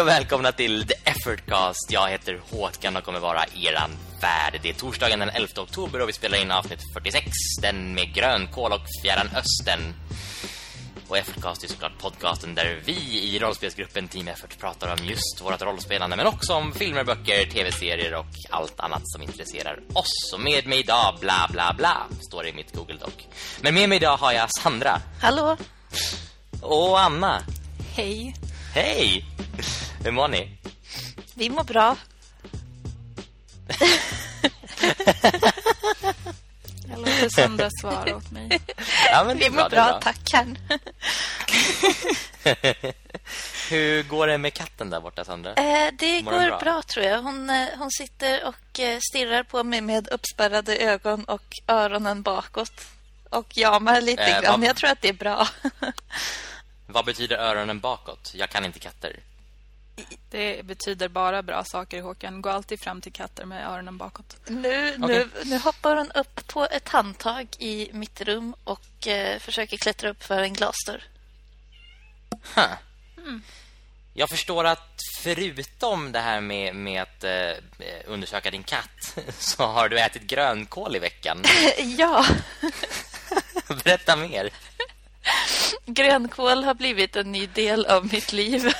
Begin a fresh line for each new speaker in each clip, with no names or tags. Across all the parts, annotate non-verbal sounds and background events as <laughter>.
Och välkomna till The Effortcast. Jag heter Håkan och kommer vara eran värd. Det är torsdagen den 11 oktober och vi spelar in avsnitt 46, den med grönkål och fjärran östern. Och Effortcast är såklart podcasten där vi i rollspelsgruppen Team Effort pratar om just vårt rollspelande men också om filmer, böcker, tv-serier och allt annat som intresserar oss. Och med mig idag, bla bla bla, står det i mitt Google Doc. Men med mig idag har jag Sandra.
Hallå.
Och Anna.
Hej.
Hej! Hur mår ni?
Vi mår bra. <laughs>
Jag låter Sandra svara åt mig.
Ja, men
Vi mår bra, tack herrn. <laughs>
Hur går det med katten där borta, Sandra?
Eh, det går bra?
bra?
tror jag. Hon, eh, hon sitter och eh, stirrar på mig med uppspärrade ögon och öronen bakåt. Och jamar lite
Eh,
grann.
vad-
Jag tror att det är bra. <laughs>
Vad betyder öronen bakåt? Jag kan inte katter.
Det betyder bara bra saker, Håkan. Gå alltid fram till katter med öronen bakåt.
nu, nu, nu hoppar hon upp på ett handtag i mitt rum och eh, försöker klättra upp för en glasdörr.
Huh. Jag förstår att förutom det här med, med att eh, undersöka din katt <laughs> så har du ätit grönkål i veckan. <laughs>
ja, <laughs>
Berätta mer.
grönkål har blivit en ny del av mitt liv.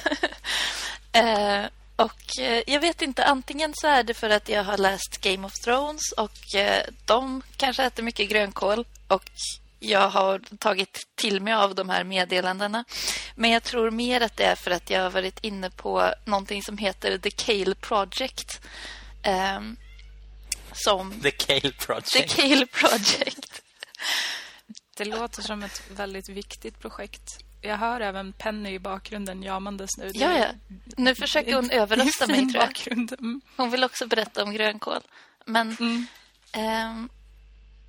Eh, och eh, jag vet inte, antingen så är det för att jag har läst Game of Thrones och eh, de kanske äter mycket grönkål och jag har tagit till mig av de här meddelandena. Men jag tror mer att det är för att jag har varit inne på någonting som heter The Kale Project. ehm, som
The Kale Project.
The Kale Project.
Det låter som ett väldigt viktigt projekt. Jag hör även Penny i bakgrunden jamandes nu.
Ja, ja. Nu försöker hon överrösta mig, tror jag.
bakgrund. Mm.
Hon vill också berätta om grönkål. Men,
Mm.
ehm,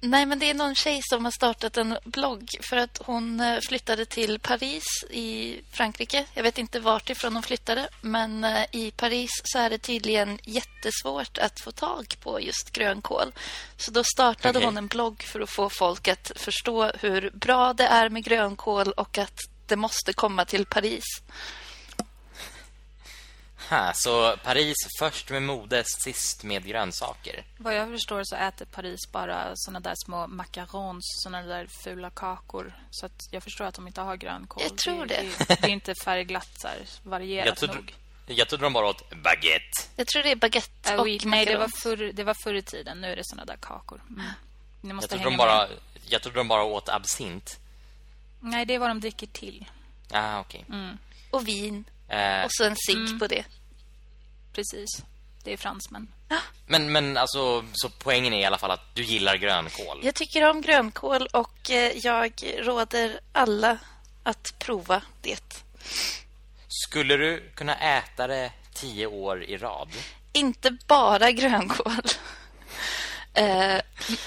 nej, men det är någon tjej som har startat en blogg för att hon eh, flyttade till Paris i Frankrike. Jag vet inte vart ifrån hon flyttade, men eh, i Paris så är det tydligen jättesvårt att få tag på just grönkål. Så då startade
Okej.
hon en blogg för att få folk att förstå hur bra det är med grönkål och att det måste komma till Paris.
Ha, så Paris först med mode, sist med grönsaker.
Vad jag förstår så äter Paris bara såna där små macarons, såna där fula kakor. Så att jag förstår att de inte har grönkål.
Jag tror det.
Det, det är inte färgglatt så här, varierat
Jag trodde,
nog.
jag trodde de bara åt baguette.
Jag tror det är baguette och
oui, nej, det var,
macarons.
förr, det var förr i tiden. Nu är det såna där kakor. Mm. Ni
Jag
måste
trodde,
hänga
de bara,
med.
jag trodde de bara åt absint.
Nej, det är vad de dricker till.
Ah, okej.
och vin.
Eh,
Och så en cigg på det.
Precis. Det är fransmän.
men, men alltså, så poängen är i alla fall att du gillar grönkål.
Jag tycker om grönkål och eh, jag råder alla att prova det.
Skulle du kunna äta det tio år i rad?
Inte bara grönkål. <laughs> Eh,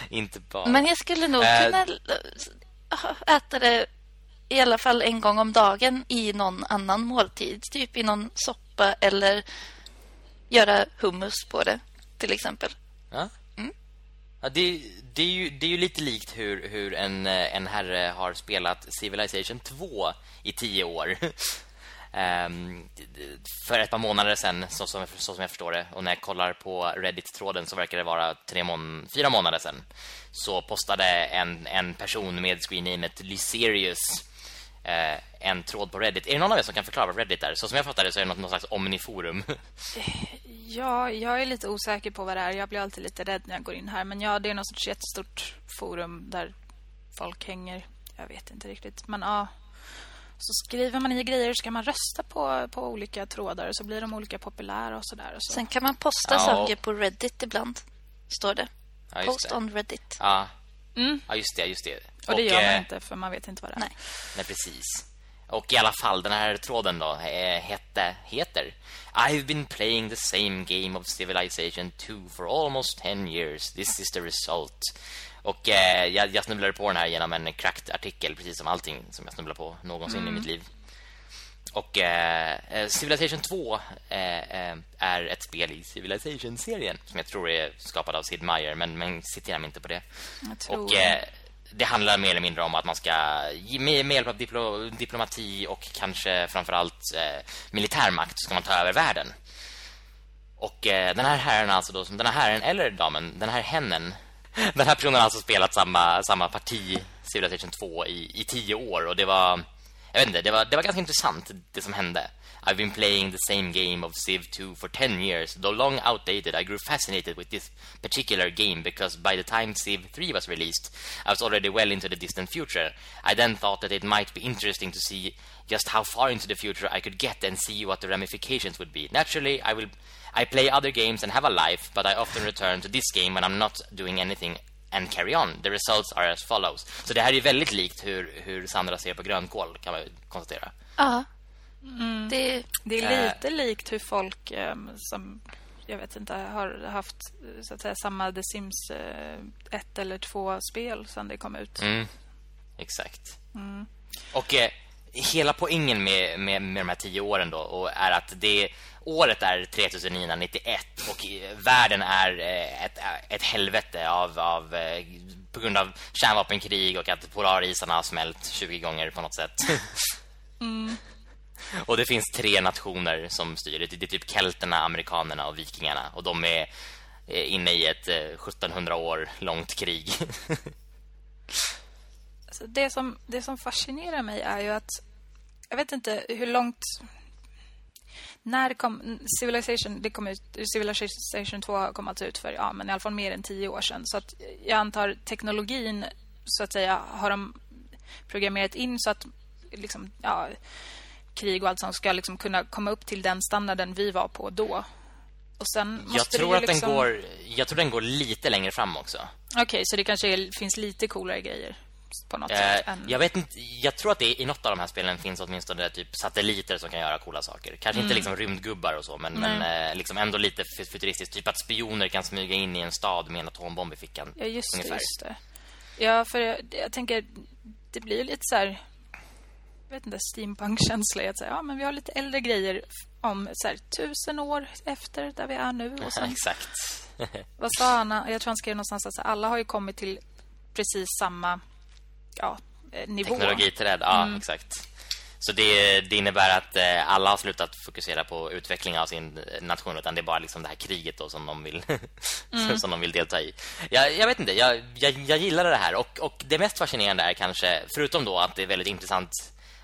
Inte bara...
men jag skulle nog
Eh.
kunna l- äta det i alla fall en gång om dagen i någon annan måltid. Typ i någon soppa eller göra hummus på det, till exempel.
Ja?
Mm.
Ja, det, det, är ju, det är ju lite likt hur, hur en, eh, en herre har spelat Civilization 2 i tio år. D- <laughs> för ett par månader sedan, så som, så som jag förstår det. Och när jag kollar på Reddit-tråden så verkar det vara tre mån fyra månader sedan. Så postade en, en person med screennamet Lyserius eh, en tråd på Reddit. Är det någon av er som kan förklara vad Reddit är? Så som jag fattar det så är det något, någon slags omniforum. <laughs>
Ja, jag är lite osäker på vad det är. Jag blir alltid lite rädd när jag går in här. Men ja, det är något sorts jättestort forum där folk hänger. Jag vet inte riktigt. Men ja, så skriver man i grejer så kan man rösta på, på olika trådar. Och så blir de olika populära och sådär. Så.
Sen kan man posta
Ja.
saker på Reddit ibland, står det.
Ja,
Post
det.
on Reddit.
Ja.
Mm.
ja, just det, just det.
Och det gör man
eh,
inte för man vet inte vad det är.
Nej.
Nej, precis. Och i alla fall, den här tråden då eh, hette, heter I've been playing the same game of Civilization 2 for almost 10 years. This is the result. Och eh, jag, jag snubblade på den här genom en cracked artikel, precis som allting som jag snubblar på någonsin i mitt liv. Och eh, eh, Civilization 2 eh, eh, är ett spel i Civilization-serien som jag tror är skapad av Sid Meier, men, men citera mig inte på det. Och eh, det handlar mer eller mindre om att man ska med, med hjälp av diplo, diplomati och kanske framförallt eh, militärmakt ska man ta över världen. Och eh, den här herren alltså då, den här herren eller damen, den här hennen <laughs> den här personen har alltså spelat samma, samma parti Civilization 2 i, i tio år och det var jag vet inte, det var, det var ganska intressant det som hände. I've been playing the same game of Civ 2 for 10 years. Though long outdated, I grew fascinated with this particular game because by the time Civ 3 was released, I was already well into the distant future. I then thought that it might be interesting to see just how far into the future I could get and see what the ramifications would be. Naturally, I will I play other games and have a life, but I often return to this game when I'm not doing anything and carry on. The results are as follows. Så det här är väldigt likt hur, hur Sandra ser på grönkål, kan man konstatera.
Ja.
Mm.
Det,
Det är lite likt hur folk eh, som jag vet inte har haft så att säga samma The Sims eh, ett eller två spel sedan det kom ut.
Mm. Exakt. Och eh, hela poängen med, med, med de här tio åren då och är att det året är 3991 och världen är eh, ett, ett helvete av, av eh, på grund av kärnvapenkrig och att polarisarna har smält 20 gånger på något sätt. <laughs> Och det finns tre nationer som styr. Det det är typ kelterna, amerikanerna och vikingarna och de är eh, inne i ett eh, 1700 år långt krig. <laughs>
Alltså det, som, det som fascinerar mig är ju att jag vet inte hur långt när kom Civilization det kom ut Civilization 2 kom alltså ut för ja men i alla fall mer än tio år sedan så att jag antar teknologin så att säga har de programmerat in så att liksom ja krig och allt sånt ska liksom kunna komma upp till den standarden vi var på då. Och sen
Jag tror att den
liksom...
går jag tror den går lite längre fram också.
Okej, så det kanske är, finns lite coolare grejer på något
Eh,
sätt än...
jag vet inte jag tror att det i något av de här spelen finns åtminstone typ satelliter som kan göra coola saker. Kanske
Mm.
inte liksom rymdgubbar och så men men eh, liksom ändå lite fu- futuristiskt typ att spioner kan smyga in i en stad med en atombomb i fickan.
Ja, just det, just det. Ja, för jag, jag tänker det blir ju lite så här jag vet inte, steampunk-känsla att säga, ja men vi har lite äldre grejer om så här, tusen år efter där vi är nu och <laughs> sen,
Exakt.
vad sa Anna? Jag tror han skrev någonstans att alla har ju kommit till precis samma ja, eh, nivå.
Teknologiträd, ja,
Mm.
exakt. Så det, det innebär att eh, alla har slutat fokusera på utveckling av sin eh, nation utan det är bara liksom det här kriget då som de vill <laughs>
Mm.
som de vill delta i. Jag, jag vet inte, jag, jag, jag gillar det här och, och det mest fascinerande är kanske förutom då att det är väldigt intressant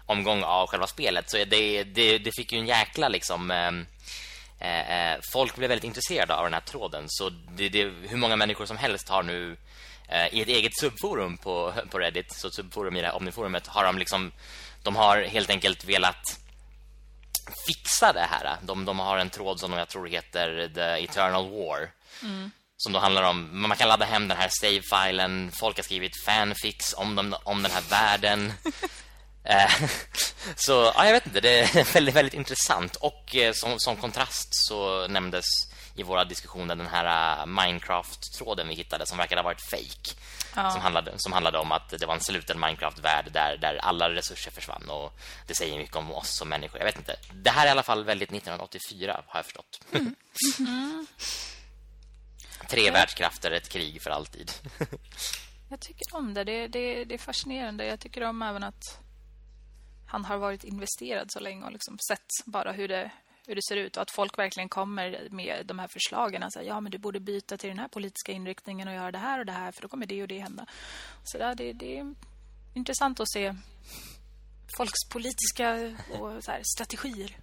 omgång av själva spelet så det, det, det fick ju en jäkla liksom ehm, eh, eh, folk blev väldigt intresserade av den här tråden så det, det, hur många människor som helst har nu i ett eget subforum på, på Reddit så ett subforum i det här Omniforumet har de liksom de har helt enkelt velat fixa det här. De, de har en tråd som jag tror heter The Eternal War. Som då handlar om man kan ladda hem den här save-filen. Folk har skrivit fanfics om, dem, om den här världen. <laughs> Eh, så ja, jag vet inte, det är <laughs> väldigt, väldigt intressant. Och eh, som, som kontrast så nämndes i våra diskussioner den här eh, Minecraft-tråden vi hittade som verkade ha varit fake.
Ja.
Som, handlade, som handlade om att det var en sluten Minecraft-värld där, där alla resurser försvann. Och det säger mycket om oss som människor. Jag vet inte. Det här är i alla fall väldigt 1984, har jag förstått. <laughs> Tre världskrafter, ett krig för alltid. <laughs>
Jag tycker om det. Det, det. det är fascinerande. Jag tycker om även att han har varit investerad så länge och liksom sett bara hur det, hur det ser ut och att folk verkligen kommer med de här förslagen. Alltså, ja, men du borde byta till den här politiska inriktningen och göra det här och det här för då kommer det och det hända. Så där, det, det är intressant att se folks politiska och så här, strategier.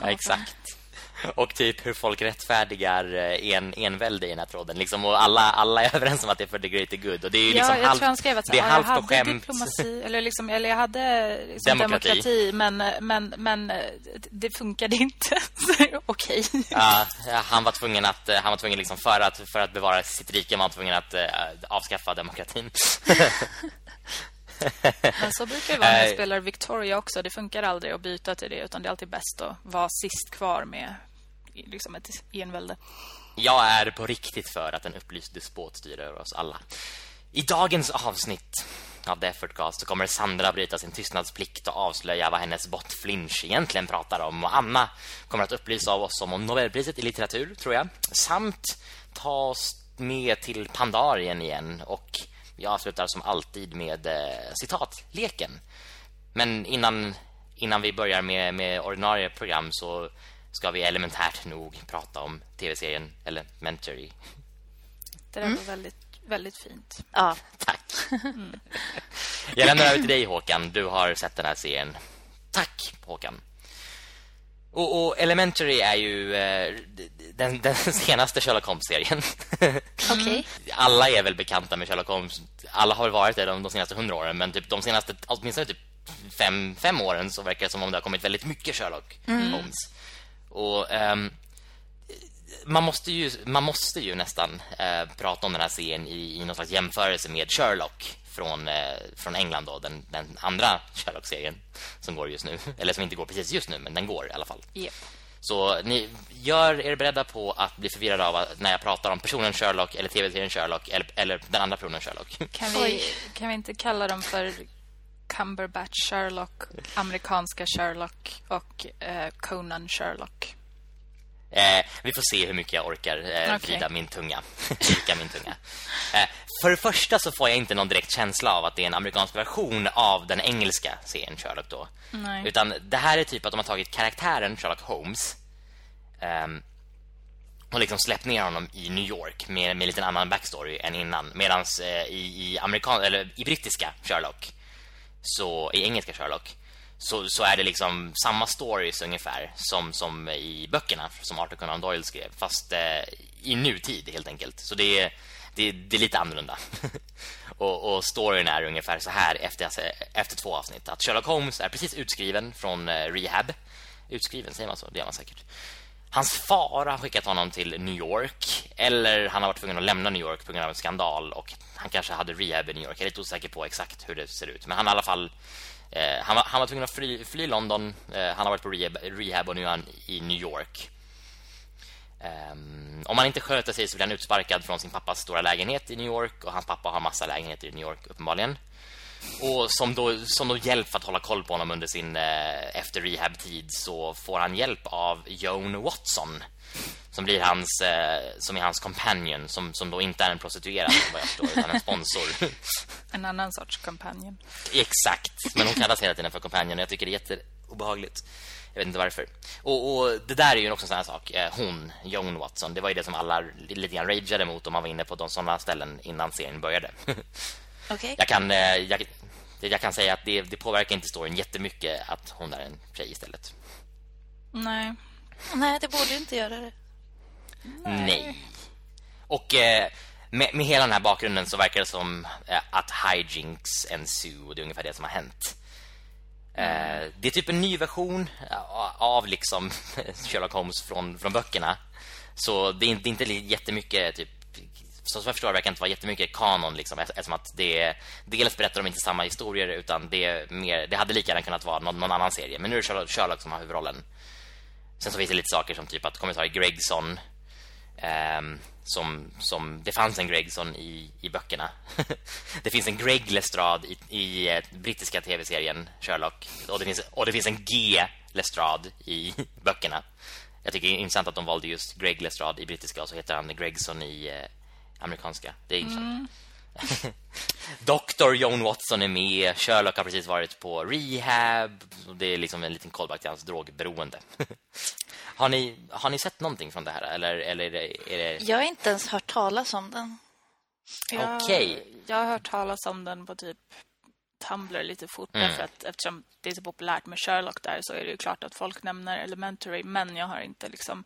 Ja, exakt. <laughs> Och typ hur folk rättfärdigar eh, en, envälde i den här tråden. Liksom, och alla, alla är <laughs> överens om att det är för the greater good. Och det är
Ja,
liksom
jag
halvt,
tror han skrev att så,
det är
ja,
halvt
jag hade
skämt.
diplomati eller liksom eller jag hade liksom
Demokrati.
demokrati, men men men eh, det funkade inte. <laughs> Okej.
Ja, ja, han var tvungen att eh, han var tvungen liksom för att för att bevara sitt rike var han tvungen att eh, avskaffa demokratin. <laughs>
Men så brukar det vara när jag spelar Victoria också. Det funkar aldrig att byta till det utan det är alltid bäst att vara sist kvar med liksom ett envälde.
Jag är på riktigt för att en upplyst despot styr över oss alla. I dagens avsnitt av The Effortcast så kommer Sandra bryta sin tystnadsplikt och avslöja vad hennes bot Flinch egentligen pratar om. Och Anna kommer att upplysa av oss om Nobelpriset i litteratur, tror jag. Samt ta oss med till Pandarien igen och Jag avslutar som alltid med eh, citatleken. Men innan, innan vi börjar med, med ordinarie program så ska vi elementärt nog prata om tv-serien Elementary.
Det där var väldigt, väldigt fint.
Ja, <laughs>
Tack. Jag lämnar över till dig Håkan. Du har sett den här serien. Tack Håkan. Och, och Elementary är ju eh, den, <laughs> den senaste Sherlock Holmes-serien. <laughs>
okej.
Alla är väl bekanta med Sherlock Holmes. Alla har varit det de, de senaste hundra åren. Men typ de senaste, åtminstone typ fem, fem åren så verkar det som om det har kommit väldigt mycket Sherlock Holmes. Och ehm, man måste ju man måste ju nästan eh, prata om den här serien i, i någon slags jämförelse med Sherlock från eh, från England då den, den andra Sherlock-serien som går just nu <laughs> eller som inte går precis just nu men den går i alla fall.
Yep.
Så ni gör er beredda på att bli förvirrade av att, när jag pratar om personen Sherlock eller tv-serien Sherlock eller, eller den andra personen Sherlock. <laughs>
Kan vi, kan vi inte kalla dem för Cumberbatch Sherlock, amerikanska Sherlock och eh, Conan Sherlock?
Eh, vi får se hur mycket jag orkar eh, vrida min tunga. <laughs> Vrida min tunga. Eh, för det första så får jag inte någon direkt känsla av att det är en amerikansk version av den engelska serien Sherlock då.
Nej.
Utan det här är typ att de har tagit karaktären Sherlock Holmes ehm, och liksom släppt ner honom i New York med, med lite annan backstory än innan. Medan eh, i, i, amerikan eller i brittiska Sherlock så i engelska Sherlock så, så är det liksom samma stories ungefär som, som i böckerna som Arthur Conan Doyle skrev fast eh, i nutid helt enkelt. Så det är, det, det är lite annorlunda. <laughs> och, och storyn är ungefär så här efter, efter två avsnitt. Att Sherlock Holmes är precis utskriven från eh, rehab. Utskriven, säger man så? Det är man säkert. Hans far har skickat honom till New York Eller han har varit tvungen att lämna New York på grund av en skandal Och han kanske hade rehab i New York Jag är lite osäker på exakt hur det ser ut Men han har i alla fall eh, han, var, han var tvungen att fly, fly London. Eh, Han har varit på rehab, rehab och nu är han i New York. Eh, Om han inte sköter sig så blir han utsparkad från sin pappas stora lägenhet i New York Och hans pappa har massa lägenheter i New York uppenbarligen. Och som då, som då hjälp för att hålla koll på honom under sin eh, efter rehab-tid så får han hjälp av Joan Watson som blir hans eh, som är hans companion som, som då inte är en prostituerad vad jag förstår utan en sponsor. <laughs>
En annan sorts companion.
Exakt, men hon kallas hela tiden för companion och jag tycker det är jätteobehagligt. Jag vet inte varför. Och, och det där är ju också en sån här sak. Eh, hon, Joan Watson, det var ju det som alla lite grann rageade mot om man var inne på de sådana ställen innan serien började. <laughs>
Okej.
Jag kan, eh, jag, jag kan säga att det, det påverkar inte storyn jättemycket att hon är en tjej istället.
Nej.
Nej, det borde inte göra det.
Nej. Och eh, med, med hela den här bakgrunden så verkar det som eh, att hijinks ensue och det är ungefär det som har hänt. Eh, det är typ en ny version eh, av liksom <laughs> Sherlock Holmes från, från böckerna. Så det är inte, det är inte jättemycket typ så som jag förstår det verkar inte vara jättemycket kanon liksom eftersom att det dels berättar de inte samma historier utan det är mer det hade lika gärna kunnat vara någon, någon annan serie men nu är det Sherlock, Sherlock som har huvudrollen. Sen så finns det lite saker som typ att kommissarie Gregson um, som, som det fanns en Gregson i, i böckerna. <laughs> det finns en Greg Lestrade i, i eh, brittiska tv-serien Sherlock och det finns och det finns en G Lestrade i <laughs> böckerna. Jag tycker det är intressant att de valde just Greg Lestrade i brittiska och så heter han Gregson i eh, amerikanska. Det är intressant. Mm. <laughs> Dr. Joan Watson är med. Sherlock har precis varit på rehab. Och Det är liksom en liten callback till hans drogberoende. <laughs> har, ni, har ni sett någonting från det här? Eller, eller är det... Är det...
Jag har inte ens hört talas om den.
Jag,
Okej.
jag har hört talas om den på typ Tumblr lite fort
Mm.
därför att eftersom det är så populärt med Sherlock där så är det ju klart att folk nämner Elementary men jag har inte liksom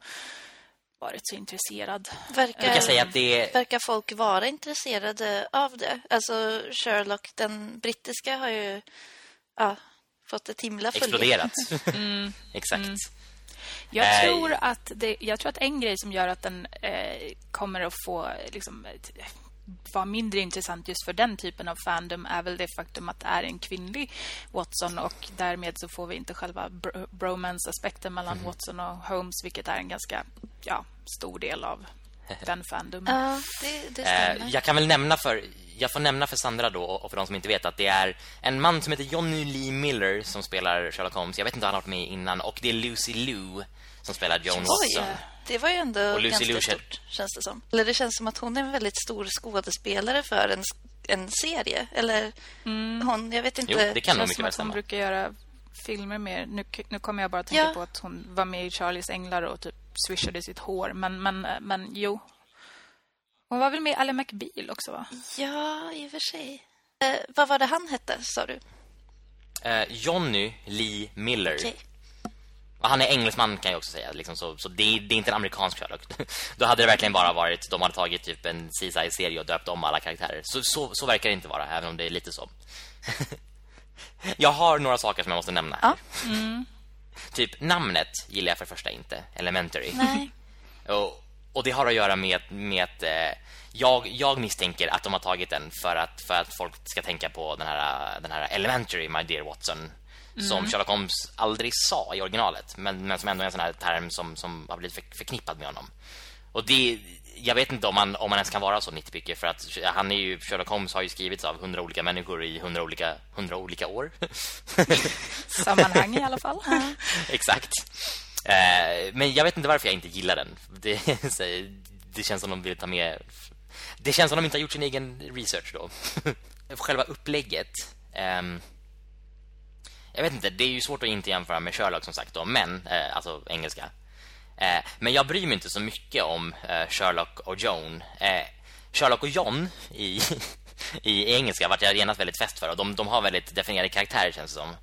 varit så intresserad.
Verkar,
Jag kan säga att det
verkar folk vara intresserade av det? Alltså Sherlock, den brittiska, har ju ja, fått ett himla följe.
exploderat. <laughs> Exakt.
Jag
Nej.
tror att det, jag tror att en grej som gör att den eh, kommer att få liksom vara mindre intressant just för den typen av fandom är väl det faktum att det är en kvinnlig Watson och därmed så får vi inte själva bro- bromance-aspekten mellan
Mhm.
Watson och Holmes vilket är en ganska ja, stor del av <laughs> den fandom.
Ja, det, det
Eh,
stämmer.
jag kan väl nämna för jag får nämna för Sandra då och för de som inte vet att det är en man som heter Johnny Lee Miller som spelar Sherlock Holmes. Jag vet inte om han har varit med innan och det är Lucy Liu som spelar Joan
Oj,
Watson.
Det var ju ändå ganska
känner-
stort, känns det som. Eller det känns som att hon är en väldigt stor skådespelare för en, en serie. Eller hon, jag vet inte.
Jo, det kan
Känns som att hon
stämma.
brukar göra filmer mer. Nu, nu kommer jag bara att tänka
Ja.
på att hon var med i Charlies Änglar och typ swishade sitt hår. Men, men, men jo. Hon var väl med i Ally McBeal också, va?
Ja, i och för sig. Eh, vad var det han hette, sa du?
Eh, Johnny Lee Miller.
Okej.
Och han är engelsman kan jag också säga liksom, så, så det, är, det är inte en amerikansk Sherlock. <laughs> Då hade det verkligen bara varit De hade tagit typ en CSI-serie och döpt om alla karaktärer. Så, så, så verkar det inte vara, även om det är lite så. <laughs> Jag har några saker som jag måste nämna.
Ja. <laughs>
Typ namnet gillar jag för första inte. Elementary.
Nej.
och, och det har att göra med, med att eh, jag, jag misstänker att de har tagit den för att, för att folk ska tänka på den här, den här Elementary, my dear Watson Som Sherlock Holmes aldrig sa i originalet Men, men som ändå är en sån här term som, som har blivit för, förknippad med honom Och det, jag vet inte om man, om man ens kan vara så nitpicky För att han är ju, Sherlock Holmes har ju skrivits av hundra olika människor i hundra olika, hundra olika år <laughs>
Sammanhang i alla fall. <laughs>
Exakt. Eh, men jag vet inte varför jag inte gillar den. Det, <laughs> det känns som de vill ta med... Det känns som de inte har gjort sin egen research då. Själva upplägget... ehm, jag vet inte, det är ju svårt att inte jämföra med Sherlock som sagt då, men eh, alltså engelska. Eh, men jag bryr mig inte så mycket om eh, Sherlock och Joan. Eh, Sherlock och John i, <laughs> i engelska vart jag genast väldigt fäst för och de, de har väldigt definierade karaktärer känns det som.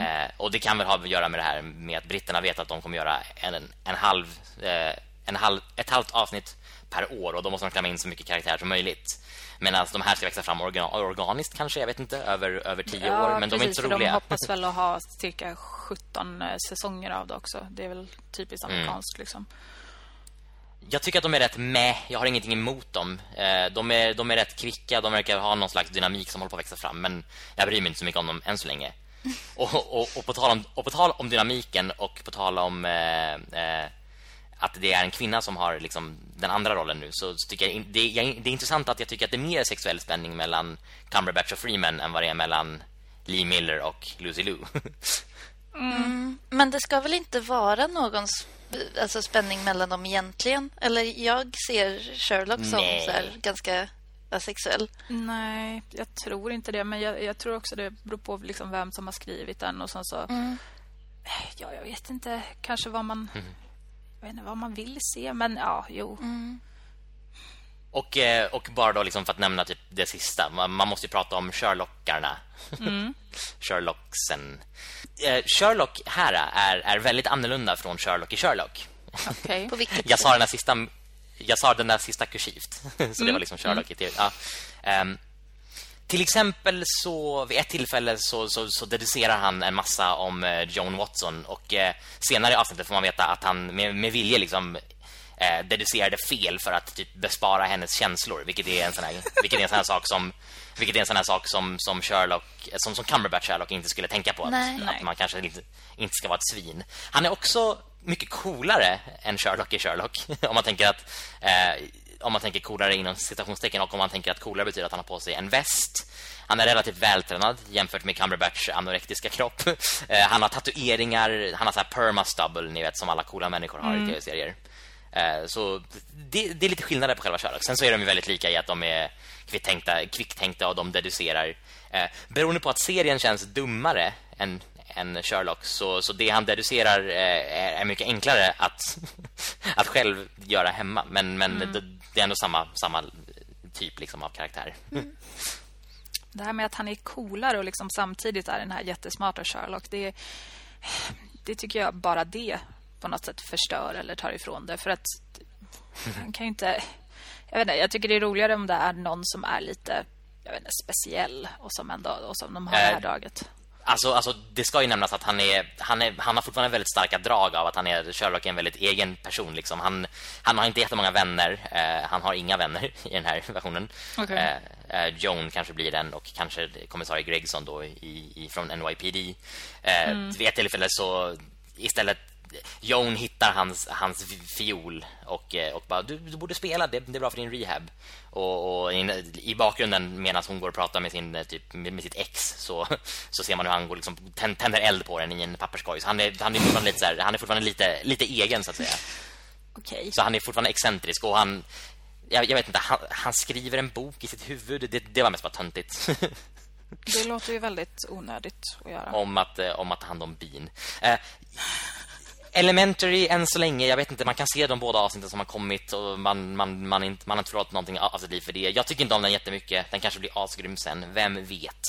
Eh, och det kan väl ha att göra med det här med att britterna vet att de kommer göra en, en halv, eh, en halv, ett halvt avsnitt per år och då måste de klämma in så mycket karaktärer som möjligt. Medan de här ska växa fram organ, organiskt kanske, jag vet inte, över, över tio år. Men de är inte så roliga.
De hoppas väl att ha <laughs> cirka 17 eh, säsonger av det också. Det är väl typiskt
Mm.
amerikanskt liksom.
Jag tycker att de är rätt med. Jag har ingenting emot dem. Eh, De är, de är rätt kvicka. De verkar ha någon slags dynamik som håller på att växa fram. Men jag bryr mig inte så mycket om dem än så länge. <laughs> Och, och, och, på, tal om, och på tal om dynamiken och på tal om eh, eh, att det är en kvinna som har liksom den andra rollen nu så så tycker jag det, jag, det är intressant att jag tycker att det är mer sexuell spänning mellan Cumberbatch och Freeman än vad det är mellan Lee Miller och Lucy Liu. <laughs>
Men det ska väl inte vara någon sp- alltså spänning mellan dem egentligen? Eller jag ser Sherlock som
Nej.
så här, ganska asexuell.
Nej, jag tror inte det. Men jag, jag tror också det beror på liksom vem som har skrivit den. Och sen så...
Mm.
Ja, jag vet inte. Kanske vad man...
Mm.
Vet inte vad man vill se. Men ja, jo.
Och, eh, och bara då liksom för att nämna typ det sista Man, måste ju prata om Sherlockarna <laughs> Sherlocksen eh, Sherlock här är, är väldigt annorlunda från Sherlock i Sherlock
Okej. <laughs>
På vilket
Jag sa
sätt?
den sista Jag sa den där sista kursivt <laughs> Så det var liksom Sherlock i TV ja. Ehm, Till exempel så vid ett tillfälle så, så, så deducerar han en massa om eh, Joan Watson Och eh, senare i avsnittet får man veta att han med, med vilje liksom eh, deducerade fel för att typ bespara hennes känslor vilket är en sån här, vilket är en sån sak som vilket är en sån sak som som Sherlock som som Cumberbatch Sherlock inte skulle tänka på att,
Nej.
att man kanske inte, inte ska vara ett svin. Han är också mycket coolare än Sherlock i Sherlock <laughs> om man tänker att eh, om man tänker coolare inom citationstecken och om man tänker att coolare betyder att han har på sig en väst. Han är relativt vältränad jämfört med Cumberbatch anorektiska kropp. <laughs> Eh, han har tatueringar, han har så här perma stubble ni vet som alla coola människor har i tv-serier. Eh, Så det, det är lite skillnader på själva Sherlock. Sen så är de ju väldigt lika i att de är kvickktänkta, kvickktänkta och de deducerar. Eh, beroende på att serien känns dummare än, än Sherlock så, så det han deducerar eh, är, är mycket enklare att, <laughs> att själv göra hemma. Men, men det, det är ändå samma, samma typ liksom av karaktär.
Det här med att han är coolare och liksom samtidigt är den här jättesmarta Sherlock. Det, det tycker jag bara det på något sätt förstör eller tar ifrån det. För att han kan ju inte... Jag, vet inte, jag tycker det är roligare om det är någon som är lite jag vet inte, speciell och som, ändå, och som de har det här
Eh,
draget.
Alltså, alltså, det ska ju nämnas att han, är, han, är, han har fortfarande väldigt starka drag av att han är Sherlock är en väldigt egen person. Liksom. Han, han har inte jättemånga vänner. Eh, han har inga vänner <laughs> i den här versionen.
Okej.
Eh, eh, Joan kanske blir den och kanske kommissarie Gregson då i, i, från NYPD. Eh, Vid ett tillfälle så istället Joan hittar hans, hans fiol och, eh, och bara, du, du borde spela, det, det är bra för din rehab. Och, och in, i bakgrunden medan hon går och pratar med, sin, eh, typ, med, med sitt ex så, <laughs> så ser man hur han går liksom, tänd- tänder eld på den i en papperskorg. Så han är, han är fortfarande, lite, så här, han är fortfarande lite, lite egen så att säga.
Okej.
Så han är fortfarande excentrisk och han jag, jag vet inte, han, han, skriver en bok i sitt huvud. Det, det var mest bara töntigt.
det låter ju väldigt onödigt att göra.
Om att, eh, om att ta hand om bin. Eh, Elementary än så länge, jag vet inte, man kan se de båda avsnitten som har kommit och man, man, man, inte, man har inte förlorat någonting av sitt liv för det. Jag tycker inte om den jättemycket, den kanske blir asgrym sen, vem vet.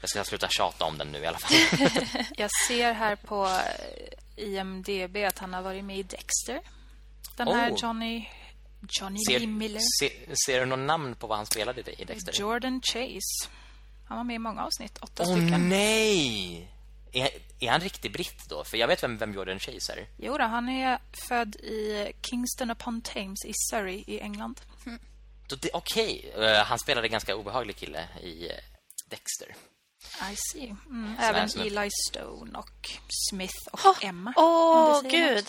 Jag ska sluta tjata om den nu i alla fall. <laughs> <laughs>
jag ser här på eh, IMDB att han har varit med i Dexter. Den här oh. Johnny Johnny ser, Lee Miller.
Se, ser du någon namn på vad han spelade i Dexter?
Jordan Chase. Han var med i många avsnitt, åtta
oh,
stycken.
nej! Är, han riktig britt då? För jag vet vem, vem Jordan Chase är.
Jo då, han är född i Kingston upon Thames i Surrey i England. Mm.
Okej, okay. uh, eh, han spelade ganska obehaglig kille i uh, Dexter.
I see. Mm. Även Eli Stone och Smith och oh, Emma.
Åh, oh, gud.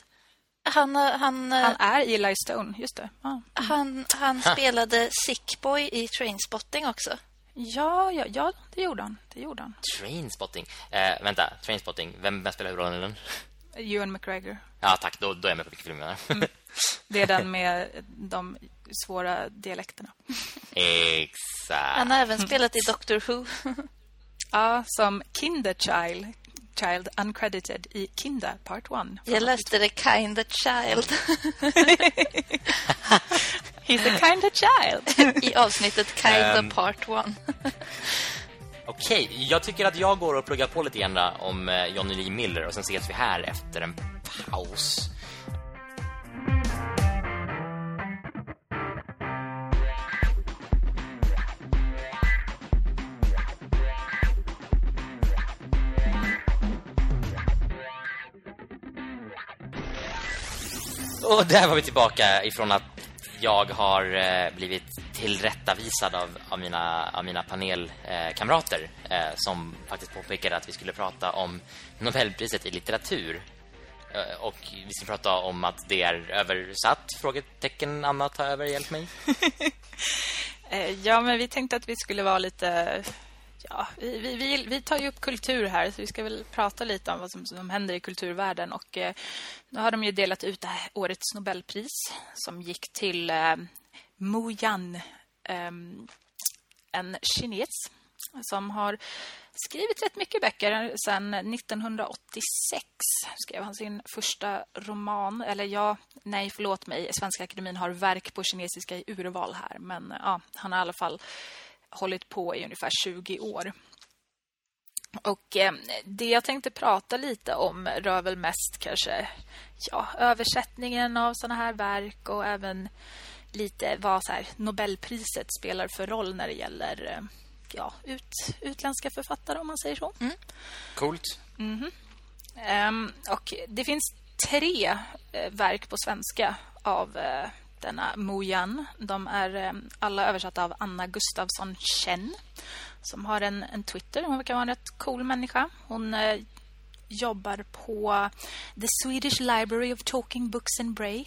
Han, han,
han är Eli Stone, just det. Ah. Mm.
Han, han spelade Sickboy i Trainspotting också.
Ja, ja, ja, det gjorde han. Det gjorde han.
Trainspotting. Eh, vänta, Trainspotting. Vem, vem spelar huvudrollen i den?
Ewan McGregor.
Ja, tack. Då, då är jag med på vilken film jag
mm. <laughs> Det är den med de svåra dialekterna.
Exakt.
Han har även spelat i Doctor Who. <laughs>
ja, som Kinderchild. Child uncredited i Kinder Part 1.
Jag läste det Kinda Child. <laughs>
He's a kinda child. <laughs>
I avsnittet Kinda um, Part 1. <laughs>
Okej, okay, jag tycker att jag går och pluggar på lite grann om eh, Johnny Lee Miller och sen ses vi här efter en paus. Och där var vi tillbaka ifrån att jag har eh, blivit tillrättavisad av, av, mina, av mina panelkamrater eh, som faktiskt påpekade att vi skulle prata om Nobelpriset i litteratur. Eh, och vi ska prata om att det är översatt. Frågetecken, Anna, ta över, hjälp mig. <laughs>
Eh, ja, men vi tänkte att vi skulle vara lite ja, vi, vi, vi, tar ju upp kultur här så vi ska väl prata lite om vad som, som händer i kulturvärlden. Och eh, nu har de ju delat ut det här årets Nobelpris som gick till eh, Mu Yan, eh, en kines som har skrivit rätt mycket böcker sedan 1986 skrev han sin första roman. Eller ja, nej förlåt mig Svenska akademin har verk på kinesiska i urval här men ja, han har i alla fall hållit på i ungefär 20 år. Och eh, det jag tänkte prata lite om rör väl mest kanske ja, översättningen av såna här verk och även lite vad så här, Nobelpriset spelar för roll när det gäller eh, ja, ut, utländska författare om man säger så. Mm.
Coolt.
Mm -hmm. um, och det finns tre uh, verk på svenska av uh, denna Mojan. De är eh, alla översatta av Anna Gustafsson Chen som har en, en Twitter. Hon verkar vara en rätt cool människa. Hon eh, jobbar på The Swedish Library of Talking Books and Bray.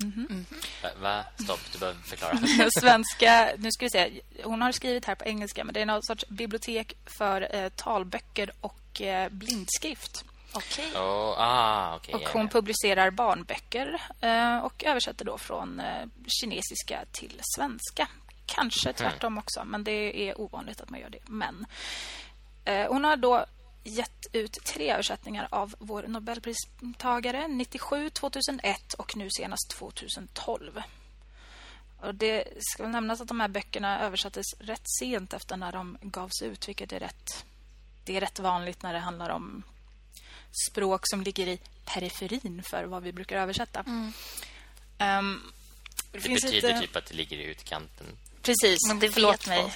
Mm -hmm. mm -hmm. Va? Stopp, du behöver förklara. <laughs>
Svenska, nu ska vi se. Hon har skrivit här på engelska, men det är någon sorts bibliotek för eh, talböcker och eh, blindskrift.
Okay.
Oh, ah, okay,
och hon publicerar barnböcker eh, och översätter då från eh, kinesiska till svenska. Kanske hmm. tvärtom också, men det är ovanligt att man gör det. Men eh, hon har då gett ut tre översättningar av vår Nobelpristagare 97, 2001 och nu senast 2012. Och det ska nämnas att de här böckerna översattes rätt sent efter när de gavs ut, vilket är rätt det är rätt vanligt när det handlar om språk som ligger i periferin för vad vi brukar översätta. Mm.
Um, det, det betyder lite... typ att det ligger i utkanten.
Precis, men det vet mig.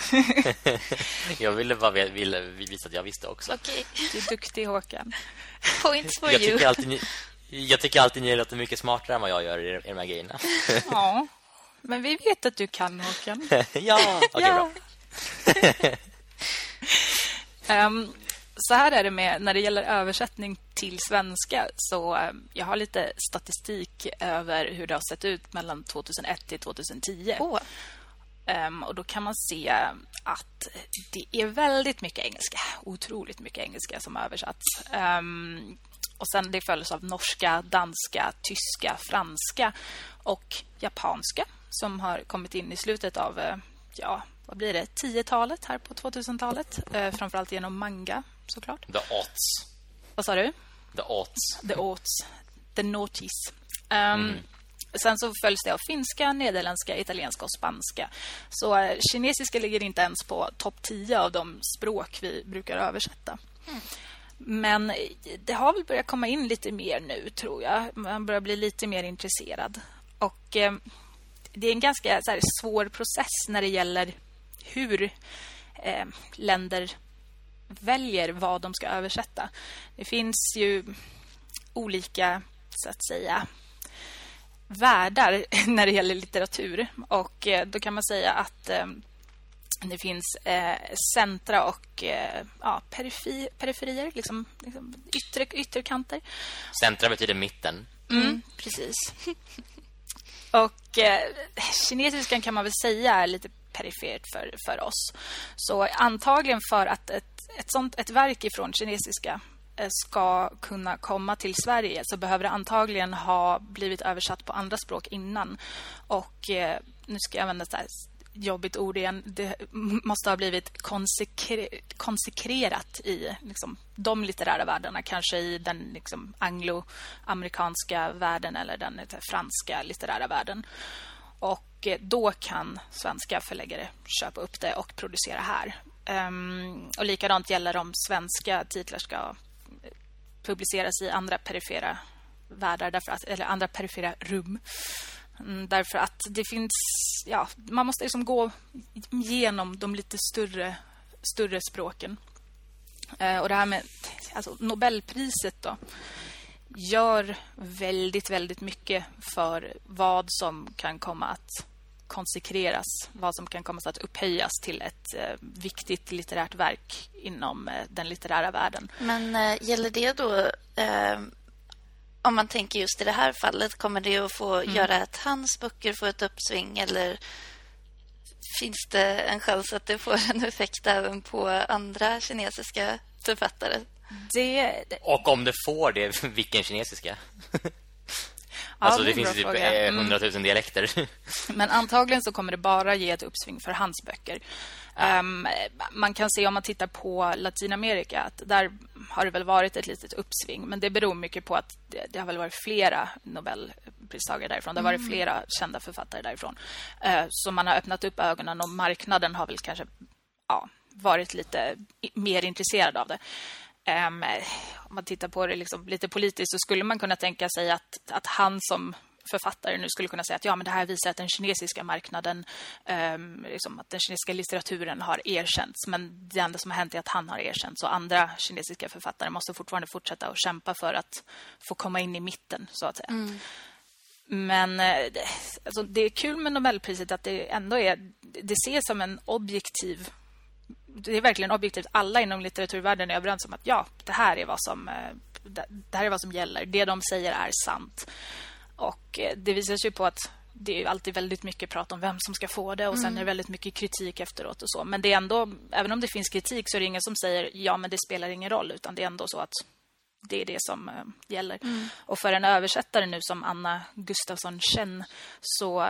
<laughs>
jag ville bara ville visa att jag visste också.
Okay.
Du är duktig, Håkan.
Points for
jag
you.
Tycker alltid ni, jag tycker alltid ni låter mycket smartare än vad jag gör i, i de här grejerna. <laughs>
ja, men vi vet att du kan, Håkan. <laughs>
ja, okej, okay,
bra. um, så här är det med när det gäller översättning till svenska så eh, jag har lite statistik över hur det har sett ut mellan 2001 till 2010. Oh. Um, och då kan man se att det är väldigt mycket engelska, otroligt mycket engelska som översatts. Um, och sen det följs av norska, danska, tyska, franska och japanska som har kommit in i slutet av, eh, ja, vad blir det, 10-talet här på 2000-talet. Eh, framförallt genom manga, såklart.
The Aughts.
Vad sa du?
The Aughts.
The Aughts. The Naughties. Um, Sen så följs det av finska, nederländska, italienska och spanska. Så eh, kinesiska ligger inte ens på topp 10 av de språk vi brukar översätta. Men eh, det har väl börjat komma in lite mer nu, tror jag. Man börjar bli lite mer intresserad. Och eh, det är en ganska så här, svår process när det gäller hur eh, länder väljer vad de ska översätta. Det finns ju olika, så att säga, världar <laughs> när det gäller litteratur. Och eh, då kan man säga att eh, det finns eh, centra och eh, ja, perifi, periferier, liksom, liksom yttre, ytterkanter.
Centra betyder mitten.
Mm, precis. <laughs>
Och eh, kinesiskan kan man väl säga är lite perifert för, för oss. Så antagligen för att ett, ett, sånt, ett verk ifrån kinesiska eh, ska kunna komma till Sverige så behöver det antagligen ha blivit översatt på andra språk innan. Och eh, nu ska jag använda ett så här jobbigt ord igen. Det måste ha blivit konsekre, konsekrerat i liksom, de litterära världarna. Kanske i den liksom, angloamerikanska världen eller den eh, franska litterära världen. Och eh, då kan svenska förläggare köpa upp det och producera här. Um, och likadant gäller om svenska titlar ska publiceras i andra perifera världar, därför att, eller andra perifera rum. Mm, därför att det finns... Ja, man måste liksom gå igenom de lite större, större språken. Eh, och det här med alltså Nobelpriset då gör väldigt, väldigt mycket för vad som kan komma att konsekreras, vad som kan komma att upphöjas till ett eh, viktigt litterärt verk inom eh, den litterära världen.
Men eh, gäller det då eh, om man tänker just i det här fallet, kommer det att få mm. göra att hans böcker får ett uppsving eller finns det en chans att det får en effekt även på andra kinesiska författare?
Det, det...
Och om det får det, vilken kinesiska? <laughs> alltså det, det finns typ mm. hundratusen dialekter. <laughs>
Men antagligen så kommer det bara ge ett uppsving för hans böcker. Um, man kan se om man tittar på Latinamerika att där har det väl varit ett litet uppsving. Men det beror mycket på att det, det har väl varit flera Nobelpristagare därifrån. Det har varit mm. flera kända författare därifrån. Uh, så man har öppnat upp ögonen och marknaden har väl kanske ja, varit lite mer intresserad av det. Um, om man tittar på det liksom lite politiskt så skulle man kunna tänka sig att, att han som författare nu skulle kunna säga att ja, men det här visar att den kinesiska marknaden, um, liksom att den kinesiska litteraturen har erkänts. Men det enda som har hänt är att han har erkänts och andra kinesiska författare måste fortfarande fortsätta att kämpa för att få komma in i mitten, så att säga. Mm. Men eh, alltså, det är kul med Nobelpriset att det ändå är det ses som en objektiv det är verkligen objektivt. Alla inom litteraturvärlden är överens om att ja, det här är vad som eh, det här är vad som gäller. Det de säger är sant. Och eh, det visar sig på att det är alltid väldigt mycket prat om vem som ska få det och sen mm. är det väldigt mycket kritik efteråt och så. Men det är ändå, även om det finns kritik så är det ingen som säger ja, men det spelar ingen roll utan det är ändå så att det är det som uh, gäller. Mm. Och för en översättare nu som Anna Gustafsson Chen så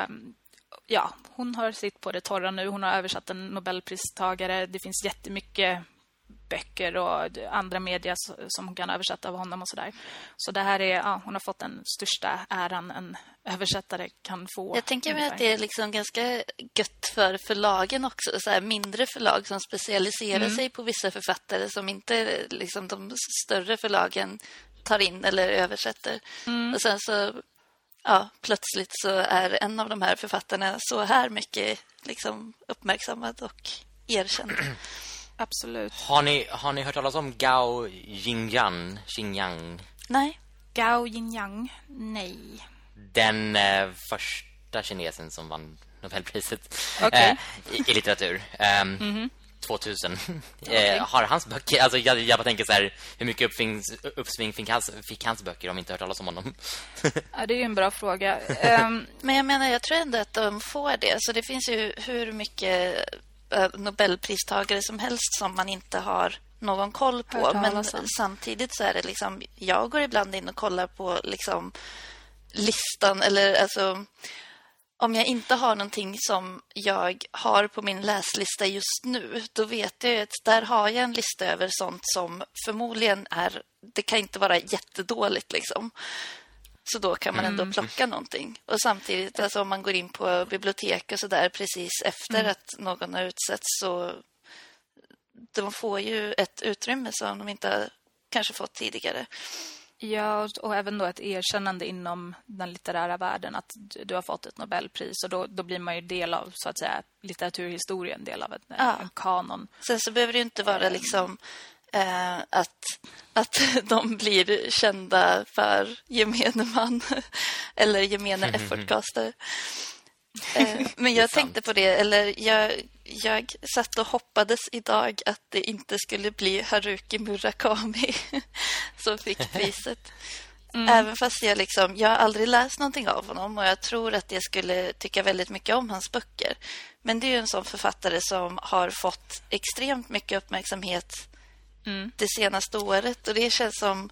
ja, hon har sitt på det torra nu. Hon har översatt en Nobelpristagare. Det finns jättemycket böcker och andra media som hon kan översätta av honom och sådär. Så det här är, ja, hon har fått den största äran en översättare kan få.
Jag tänker mig att det är liksom ganska gött för förlagen också. Så här, mindre förlag som specialiserar mm. sig på vissa författare som inte liksom de större förlagen tar in eller översätter. Mm. Och sen så ja, plötsligt så är en av de här författarna så här mycket liksom uppmärksammad och erkänd. <clears throat>
Absolut.
Har ni, har ni hört talas om Gao Jingyan? Xinjiang?
Nej.
Gao Jingyan? Nej.
Den eh, första kinesen som vann Nobelpriset okay. eh, i, i, litteratur. Um, mm -hmm. 2000. Okay. Eh, har hans böcker... Alltså jag, jag bara tänker så här, hur mycket uppsving, uppsving fick, hans, fick hans böcker om inte hört talas om honom? <laughs>
ja, det är ju en bra fråga.
Um, <laughs> men jag menar, jag tror ändå att de får det. Så det finns ju hur mycket Eh, Nobelpristagare som helst som man inte har någon koll på. Men samtidigt så är det liksom... Jag går ibland in och kollar på liksom listan eller alltså om jag inte har någonting som jag har på min läslista just nu, då vet jag att där har jag en lista över sånt som förmodligen är... Det kan inte vara jättedåligt liksom. Så då kan man ändå mm. plocka någonting. Och samtidigt, alltså, om man går in på bibliotek och så där precis efter mm. att någon har utsetts så de får ju ett utrymme som de inte kanske fått tidigare.
Ja, och även då ett erkännande inom den litterära världen att du har fått ett Nobelpris och då, då blir man ju del av så att säga litteraturhistorien, del av en, ja. en kanon.
Sen så behöver det inte vara liksom eh, att, att <laughs> de blir kända för gemene man <laughs> eller gemene effortcaster. Eh, <laughs> men jag tänkte på det, eller jag, jag satt och hoppades idag att det inte skulle bli Haruki Murakami <laughs> som fick <laughs> priset. Mm. Även fast jag liksom, jag har aldrig läst någonting av honom och jag tror att jag skulle tycka väldigt mycket om hans böcker. Men det är ju en sån författare som har fått extremt mycket uppmärksamhet mm. det senaste året och det känns som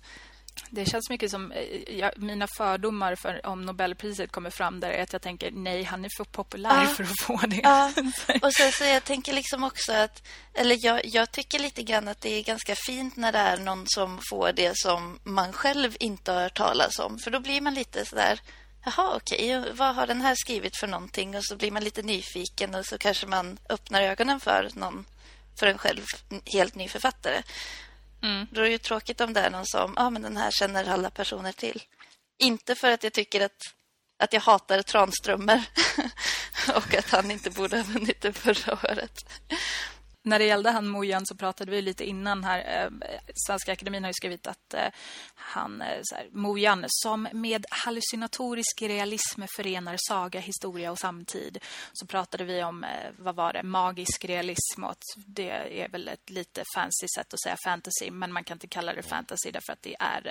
det känns mycket som eh, jag, mina fördomar för om Nobelpriset kommer fram där är att jag tänker nej, han är för populär ja. för att få det.
Ja. <laughs> Och så, så jag tänker liksom också att eller jag, jag tycker lite grann att det är ganska fint när det är någon som får det som man själv inte har hört talas om. För då blir man lite så där Jaha, okej. Okay. Vad har den här skrivit för någonting? Och så blir man lite nyfiken och så kanske man öppnar ögonen för någon för en själv helt ny författare. Mm. Då är det ju tråkigt om det är någon som, ja ah, men den här känner alla personer till. Inte för att jag tycker att, att jag hatar Tranströmer <laughs> och att han inte borde ha vunnit det förra året.
När det gällde han Mojan så pratade vi lite innan här. Eh, Svenska Akademin har ju skrivit att eh, han, eh, så här, Mojan, som med hallucinatorisk realism förenar saga, historia och samtid. Så pratade vi om, vad var det, magisk realism och det är väl ett lite fancy sätt att säga fantasy. Men man kan inte kalla det fantasy därför att det är,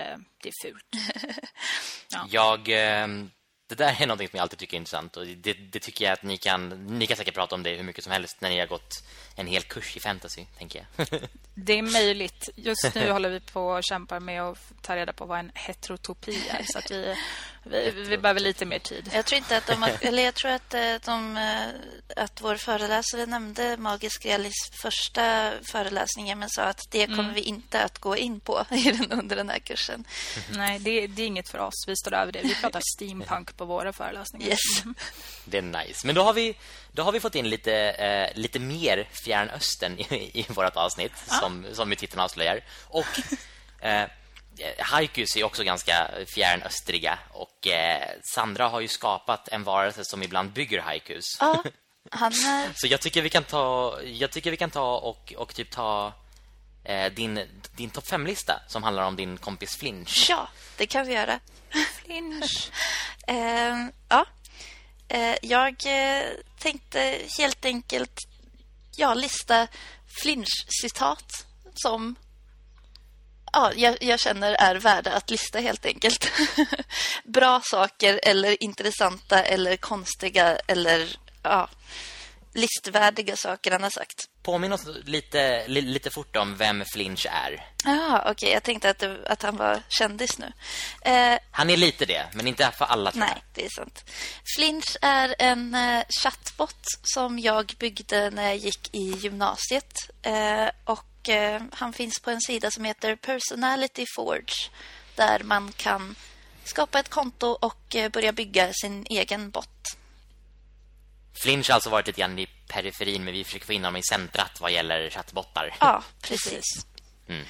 det är fult. <laughs>
ja. Jag det där är någonting som jag alltid tycker är intressant och det, det, tycker jag att ni kan ni kan säkert prata om det hur mycket som helst när ni har gått en hel kurs i fantasy, tänker jag. <laughs>
det är möjligt. Just nu håller vi på och kämpar med att ta reda på vad en heterotopi är så att vi vi, vi behöver lite mer tid.
Jag tror inte att de eller jag tror att eh, de eh, att vår föreläsare nämnde magisk realism första föreläsningen men sa att det kommer mm. vi inte att gå in på <laughs> i den, under den här kursen. <laughs>
Nej, det, det, är inget för oss. Vi står över det. Vi pratar steampunk på våra föreläsningar.
Yes. <laughs>
Det är nice. Men då har vi då har vi fått in lite eh, lite mer Fjärran Östern i, i vårt avsnitt ah. som som titeln avslöjar. Och eh, haikus är också ganska fjärröstriga och eh, Sandra har ju skapat en varelse som ibland bygger haikus.
Ja, <laughs> han är...
Så jag tycker vi kan ta jag tycker vi kan ta och och typ ta eh, din din topp 5 lista som handlar om din kompis Flinch.
Ja, det kan vi göra.
Flinch. <laughs>
eh, ja. Eh, jag eh, tänkte helt enkelt ja, lista Flinch citat som ja, jag, jag, känner är värda att lista helt enkelt. <laughs> Bra saker eller intressanta eller konstiga eller ja, listvärdiga saker han har sagt.
Påminn oss lite, li, lite fort om vem Flinch är.
Ja, okej. Okay. Jag tänkte att, det, att han var kändis nu.
Eh, han är lite det, men inte för alla.
Nej, det är sant. Flinch är en eh, chattbot som jag byggde när jag gick i gymnasiet. Eh, och eh, han finns på en sida som heter Personality Forge där man kan skapa ett konto och eh, börja bygga sin egen bot.
Flinch har alltså varit lite grann i periferin men vi försöker få in honom i centrat vad gäller chattbottar.
Ja, precis.
Mm.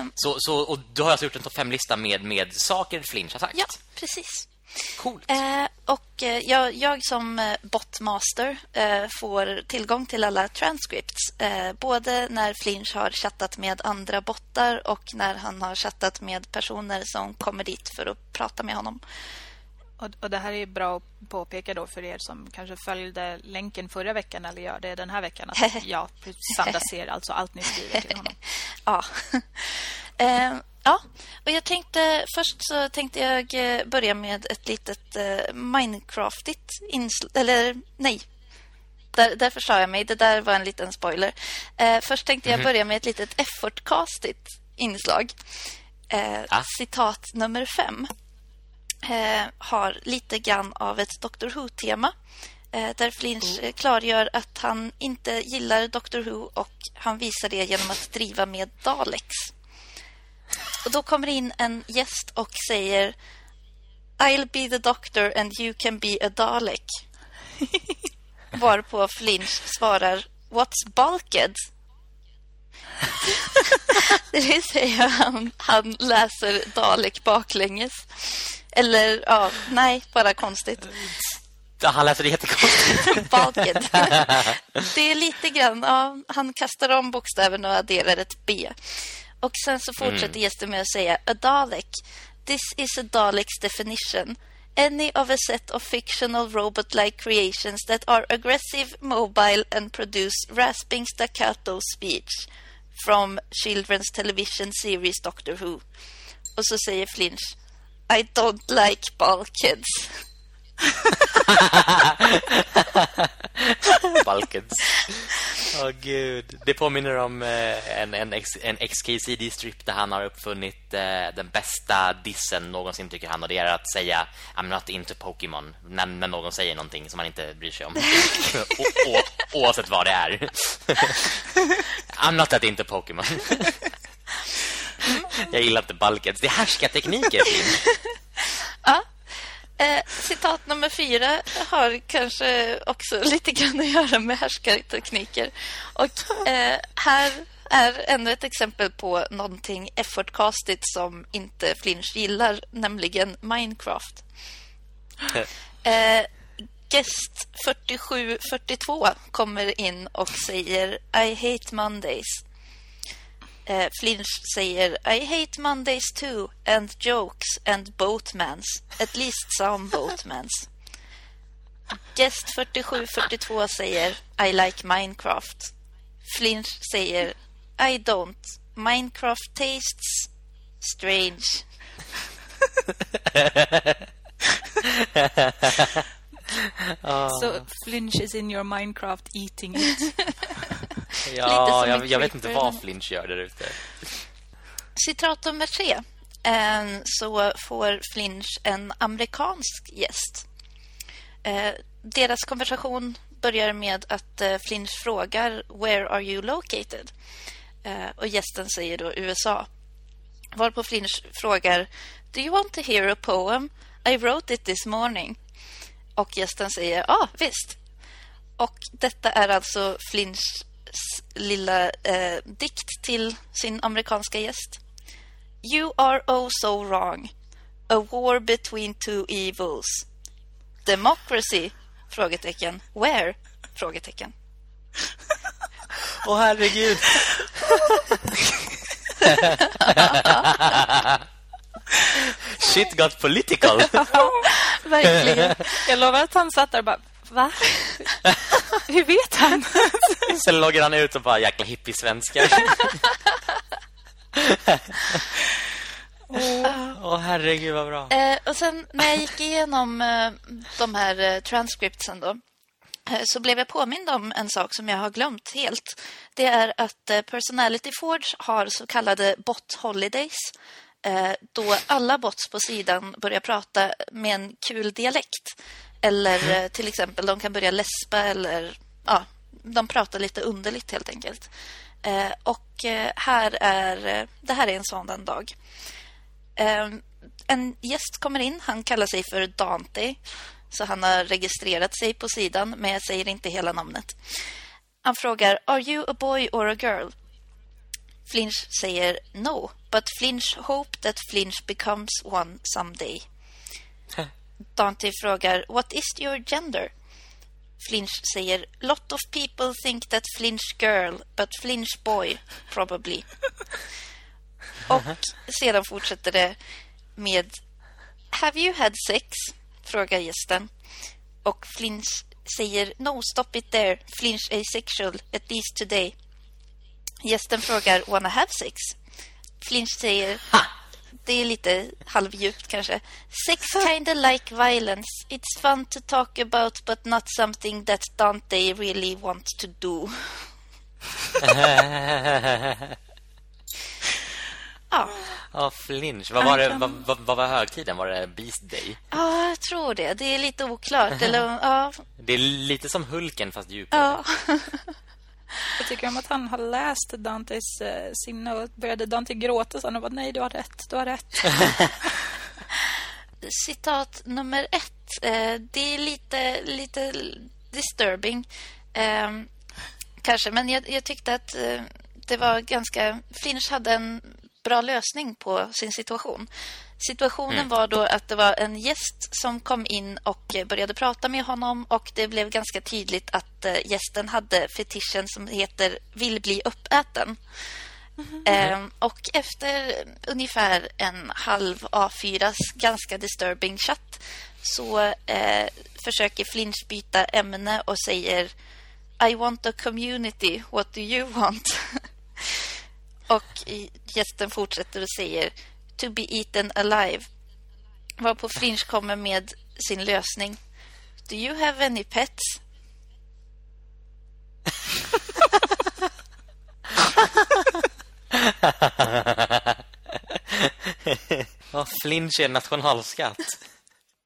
Um, så, så, och du har alltså gjort en topp 5-lista med, med saker Flinch har sagt?
Ja, precis.
Coolt.
Eh, och eh, jag, jag, som eh, botmaster eh, får tillgång till alla transcripts. Eh, både när Flinch har chattat med andra bottar och när han har chattat med personer som kommer dit för att prata med honom.
Och, och det här är bra att påpeka då för er som kanske följde länken förra veckan eller gör det den här veckan. Att <laughs> ja, Sandra ser alltså allt ni skriver till honom. <laughs>
ja. <laughs> Eh, Ja, och jag tänkte först så tänkte jag eh, börja med ett litet uh, Minecraftigt inslag eller nej. Där, därför sa jag mig, det där var en liten spoiler. Uh, först tänkte jag mhm. börja med ett litet effortcastigt inslag. Uh, ah. Citat nummer fem. Eh, har lite grann av ett Doctor Who-tema. Eh, där Flinch eh, klargör att han inte gillar Doctor Who och han visar det genom att driva med Daleks. Och då kommer in en gäst och säger I'll be the doctor and you can be a Dalek. <laughs> Varpå Flinch svarar What's bulkhead? <laughs> det vill säga han, han läser Dalek baklänges. Eller, ja, nej, bara konstigt.
Han läser det jättekonstigt. <laughs>
Det är lite grann, ja, han kastar om bokstäverna och adderar ett B. Och sen så fortsätter mm. gästen med att säga A Dalek. This is a Dalek's definition. Any of a set of fictional robot-like creations that are aggressive, mobile and produce rasping staccato speech from children's television series Doctor Who. Och så säger Flinch I don't like bulkheads. <laughs>
Balkans. Åh oh, gud. Det påminner om eh, en, en, en XKCD-strip där han har uppfunnit eh, den bästa dissen någonsin tycker han. Och det är att säga I'm not into Pokémon. När, när någon säger någonting som man inte bryr sig om. <laughs> o, o, oavsett vad det är. <laughs> I'm not that into Pokémon. Jag gillar inte Balkans. Det är härskartekniker. <laughs>
ja. Eh, citat nummer fyra har kanske också <laughs> lite grann att göra med härskartekniker. Och eh, här är ännu ett exempel på någonting effortcastigt som inte Flinch gillar, nämligen Minecraft. <laughs> Eh, Guest 4742 kommer in och säger I hate Mondays. Eh, Flinch säger I hate Mondays too and jokes and boatmans. At least some boatmans. Guest 4742 säger I like Minecraft. Flinch säger I don't. Minecraft tastes strange. <laughs>
So Flinch is in your Minecraft eating it. <laughs>
Ja, jag, jag vet inte vad Flinch gör där ute.
Citat nummer tre. Eh, så får Flinch en amerikansk gäst. Eh, deras konversation börjar med att eh, Flinch frågar Where are you located? Och gästen säger då USA. Varpå Flinch frågar Do you want to hear a poem? I wrote it this morning. Och gästen säger ja, ah, visst. Och detta är alltså Flinch lilla eh, dikt till sin amerikanska gäst. You are oh so wrong. A war between two evils. Democracy? Frågetecken. Where? Frågetecken. <laughs>
Åh oh, herregud. <laughs> <laughs> Shit got political.
verkligen. Jag lovar att han satt där och bara Va? <laughs> Hur vet han? <laughs>
Sen loggar han ut och bara jäkla hippie-svenskar. <laughs> Åh, oh, herregud vad bra.
Eh, och sen när jag gick igenom eh, de här eh, transcriptsen då eh, så blev jag påmind om en sak som jag har glömt helt. Det är att eh, Personality Forge har så kallade bot holidays då alla bots på sidan börjar prata med en kul dialekt. Eller mm. till exempel, de kan börja läspa eller ja, de pratar lite underligt helt enkelt. Eh, och eh, här är, eh, det här är en sådan dag. Eh, en gäst kommer in, han kallar sig för Dante. Så han har registrerat sig på sidan, men jag säger inte hela namnet. Han frågar, are you a boy or a girl? Flinch säger no, but Flinch hope that Flinch becomes one someday. Dante frågar What is your gender? Flinch säger Lot of people think that Flinch girl but Flinch boy probably. <laughs> Och sedan fortsätter det med Have you had sex? frågar gästen. Och Flinch säger No, stop it there. Flinch asexual, at least today. Gästen frågar Wanna have sex? Flinch säger! Det är lite halvdjupt kanske. Sex kinda like violence. It's fun to talk about but not something that Dante really wants to do. <laughs> Ja,
Ja, Flinch. Vad var, det, vad, vad, vad var högtiden? Var det Beast Day?
ja, jag tror det. Det är lite oklart. Eller, <laughs> ja,
Det är lite som Hulken fast djupare.
ja. <laughs>
Jag tycker om att han har läst Dantes eh, sinne och började Dante gråta så han bara nej, du har rätt, du har rätt. <laughs>
Citat nummer ett. Eh, det är lite, lite disturbing. Eh, kanske, men jag, jag tyckte att eh, det var ganska... Flinch hade en bra lösning på sin situation. Situationen var då att det var en gäst som kom in och eh, började prata med honom och det blev ganska tydligt att eh, gästen hade fetischen som heter vill bli uppäten. Ehm, och efter ungefär en halv A4 ganska disturbing chatt så eh, försöker Flinch byta ämne och säger I want a community, what do you want? <laughs> och gästen fortsätter och säger To be eaten alive. Varpå Flinch kommer med sin lösning. Do you have any pets? <laughs>
Ja, Flinch är nationalskatt.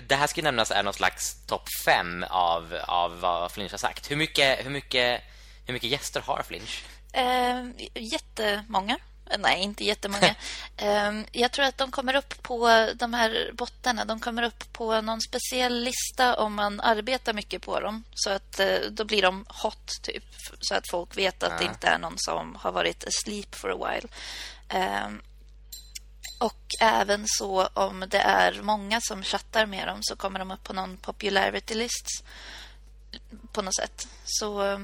Det här ska nämnas är någon slags topp fem av, av vad Flinch har sagt. Hur mycket, hur mycket, hur mycket gäster har Flinch?
Eh, jättemånga. Eh, Nej, inte jättemånga. <laughs> eh, jag tror att de kommer upp på de här bottarna. De kommer upp på någon speciell lista om man arbetar mycket på dem. Så att eh, då blir de hot, typ. Så att folk vet att det
Ja.
inte är någon som har varit asleep for a while. Eh, och även så om det är många som chattar med dem så kommer de upp på någon popularity list på något sätt. Så eh,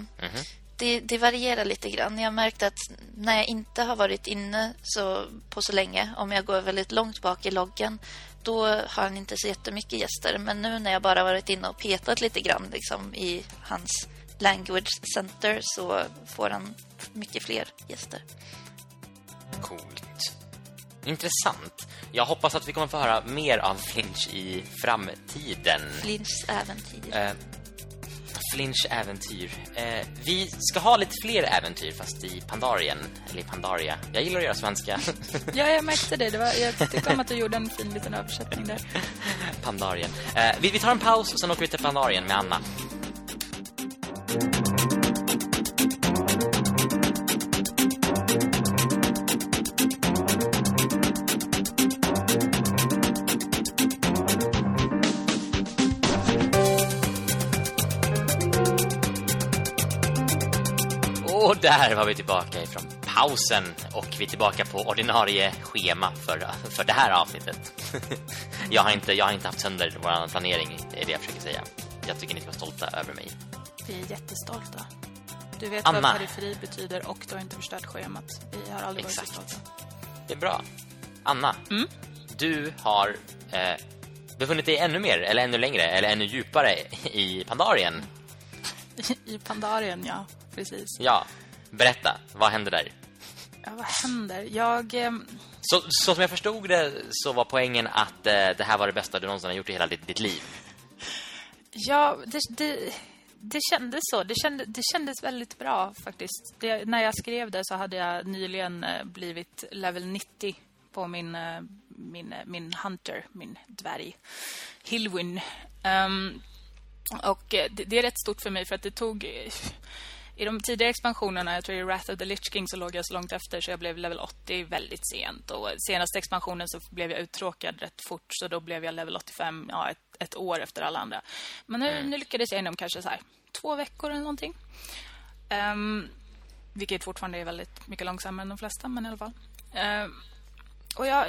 det, det varierar lite grann. Jag har märkt att när jag inte har varit inne så, på så länge, om jag går väldigt långt bak i loggen, då har han inte så jättemycket gäster. Men nu när jag bara varit inne och petat lite grann liksom, i hans language center så får han mycket fler gäster.
Coolt. Intressant. Jag hoppas att vi kommer få höra mer av Flinch i framtiden.
Flinchs äventyr.
Eh, Flinch äventyr. Eh, vi ska ha lite fler äventyr fast i Pandarien. Eller i Pandaria. Jag gillar att göra svenska. <laughs>
ja, jag märkte det. det var, jag tyckte om att du gjorde en fin liten översättning där. <laughs>
Pandarien. Eh, vi, vi tar en paus och sen åker vi till Pandarien med Anna. Och där var vi tillbaka ifrån pausen och vi är tillbaka på ordinarie schema för, för det här avsnittet. <laughs> jag, har inte, jag har inte haft sönder vår planering, det är det jag försöker säga. Jag tycker ni ska vara stolta över mig.
Vi är jättestolta. Du vet
Anna.
vad periferi betyder och du har inte förstört schemat. Vi har aldrig varit
Exakt.
så stolta.
Det är bra. Anna, du har eh, befunnit dig ännu mer, eller ännu längre, eller ännu djupare i Pandarien. <laughs>
I Pandarien, ja. Precis.
Ja, berätta, vad hände där?
Ja, vad händer? Jag... ehm,
Så, så som jag förstod det så var poängen att eh, det här var det bästa du någonsin har gjort i hela ditt, ditt liv.
Ja, det, det, det kändes så. Det, kände, det kändes väldigt bra faktiskt. Det, när jag skrev det så hade jag nyligen eh, blivit level 90 på min, eh, min, eh, min Hunter, min dvärg, Hilwyn. Ehm, och det, det är rätt stort för mig för att det tog... I de tidigare expansionerna, jag tror i Wrath of the Lich King så låg jag så långt efter så jag blev level 80 väldigt sent. Och senaste expansionen så blev jag uttråkad rätt fort så då blev jag level 85 ja, ett, ett år efter alla andra. Men nu, nu lyckades jag inom kanske så här två veckor eller någonting. Um, vilket fortfarande är väldigt mycket långsammare än de flesta, men i alla fall. Ehm, och jag,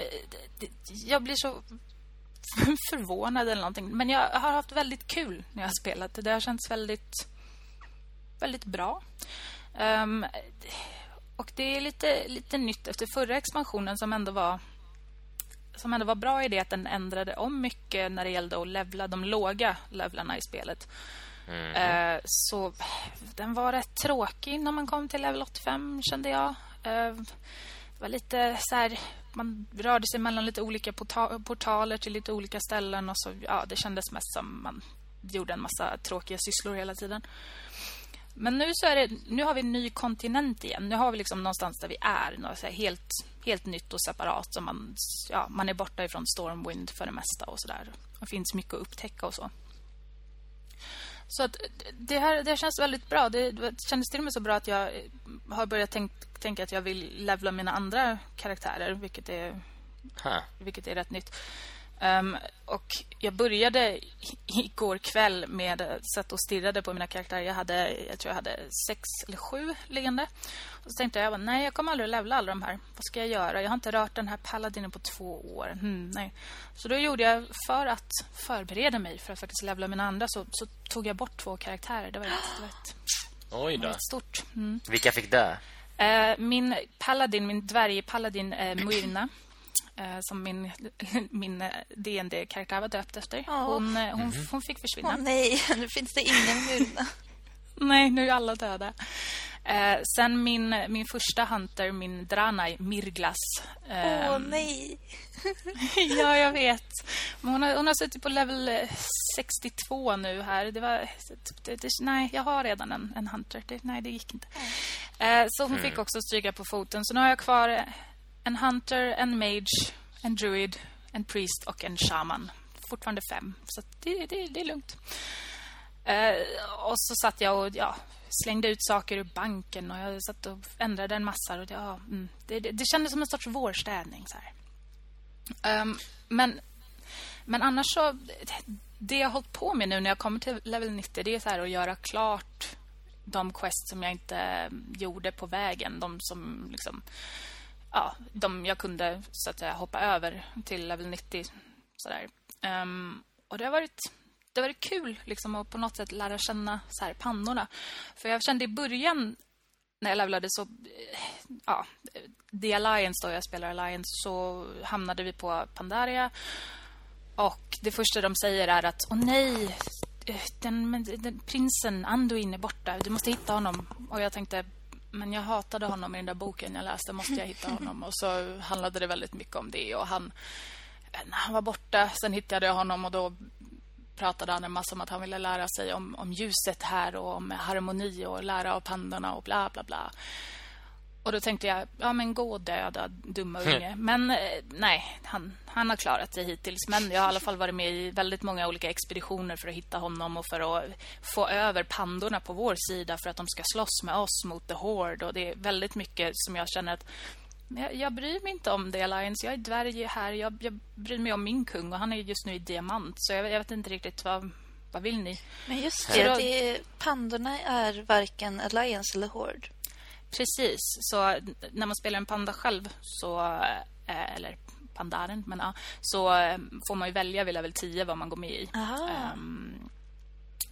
jag blir så <laughs> förvånad eller någonting. Men jag har haft väldigt kul när jag har spelat. Det har känts väldigt, väldigt bra. Ehm, och det är lite, lite nytt efter förra expansionen som ändå var som ändå var bra i det att den ändrade om mycket när det gällde att levla de låga levlarna i spelet. Eh, så den var rätt tråkig när man kom till level 85 kände jag. Eh, det var lite så här man rörde sig mellan lite olika porta- portaler till lite olika ställen och så ja, det kändes mest som man gjorde en massa tråkiga sysslor hela tiden. Men nu så är det nu har vi en ny kontinent igen. Nu har vi liksom någonstans där vi är, något helt helt nytt och separat som man ja, man är borta ifrån Stormwind för det mesta och så där. Det finns mycket att upptäcka och så. Så att det här det känns väldigt bra. Det, det kändes till och med så bra att jag har börjat tänk, tänka att jag vill levla mina andra karaktärer, vilket är huh. vilket är rätt nytt. Um, och jag började igår kväll med satt och stirrade på mina karaktärer. Jag hade jag tror jag hade sex eller sju liggande. Och så tänkte jag, nej jag kommer aldrig att levla alla de här. Vad ska jag göra? Jag har inte rört den här paladinen på två år. Hmm, nej. Så då gjorde jag för att förbereda mig för att faktiskt levla mina andra så, så tog jag bort två karaktärer. Det var det var ett,
Oj då.
Stort. Mm.
Vilka fick det?
Uh, min paladin, min dvärgpaladin uh, Myrna eh, som min, <laughs> min D&D-karaktär var döpt efter. Hon, oh. hon, hon fick försvinna.
Åh oh, nej, <laughs> nu finns det ingen Myrna. <laughs>
nej, nu är alla döda. Eh, sen min, min första hunter, min Dranai, Mirglas.
Åh eh, oh, nej.
ja, jag vet. Men hon har, hon har suttit på level 62 nu här. Det var, det, det, nej, jag har redan en, en hunter. Det, nej, det gick inte. Eh, så hon mm. fick också stryka på foten. Så nu har jag kvar en hunter, en mage, en druid, en priest och en shaman. Fortfarande fem, så det, det, det är lugnt. Eh, och så satt jag och ja, slängde ut saker ur banken och jag satt och ändrade en massa. Och ja, mm, det, det, det kändes som en sorts vårstädning. Så um, men, men annars så... Det jag har hållit på med nu när jag kommer till level 90 det är så här att göra klart de quests som jag inte gjorde på vägen. De som liksom ja, de jag kunde så att säga hoppa över till level 90 sådär. Um, och det har varit det har varit kul liksom att på något sätt lära känna så här pannorna. För jag kände i början när jag levlade så eh, ja, The Alliance då jag spelar Alliance så hamnade vi på Pandaria och det första de säger är att åh nej eh, den, den prinsen Anduin är borta. Du måste hitta honom. Och jag tänkte men jag hatade honom i den där boken jag läste. Måste jag hitta honom? Och så handlade det väldigt mycket om det. Och han, när han var borta, sen hittade jag honom och då pratade han en massa om att han ville lära sig om, om ljuset här och om harmoni och lära av pandorna och bla bla bla. Och då tänkte jag, ja men gå och döda, dumma unge. Mm. Men eh, nej, han, han har klarat sig hittills. Men jag har i alla fall varit med i väldigt många olika expeditioner för att hitta honom och för att få över pandorna på vår sida för att de ska slåss med oss mot The Horde. Och det är väldigt mycket som jag känner att jag, jag bryr mig inte om The Alliance. Jag är dvärg här. Jag, jag bryr mig om min kung och han är just nu i diamant. Så jag, jag vet inte riktigt vad, vad vill ni?
Men just det, det pandorna är varken Alliance eller Horde.
Precis, så när man spelar en panda själv så eh, eller pandaren, men ja, så eh, får man ju välja vid level 10 vad man går med i. Um,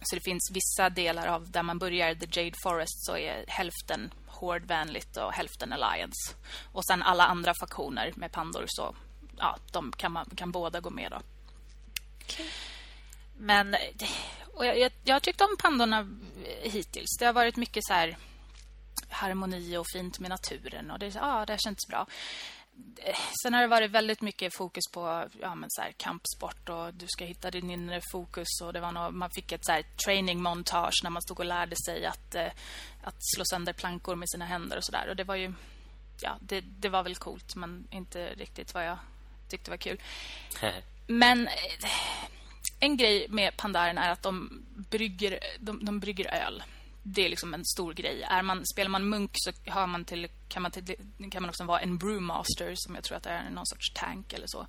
så det finns vissa delar av där man börjar The Jade Forest så är hälften Horde-vänligt och hälften Alliance. Och sen alla andra faktioner med pandor så ja, de kan man kan båda gå med då. Okay. Men och jag, jag, jag har tyckt om pandorna hittills. Det har varit mycket så här harmoni och fint med naturen. Och det, ja, det har känts bra. Sen har det varit väldigt mycket fokus på ja, men så här, kampsport och du ska hitta din inre fokus. Och det var något, man fick ett så här, training montage när man stod och lärde sig att, eh, att slå sönder plankor med sina händer och sådär. Och det var ju ja, det, det var väl coolt men inte riktigt vad jag tyckte var kul. <laughs> men eh, en grej med Pandaren är att de brygger, de, de brygger öl det är liksom en stor grej. Är man, spelar man munk så har man till, kan, man till, kan man också vara en brewmaster som jag tror att det är någon sorts tank eller så.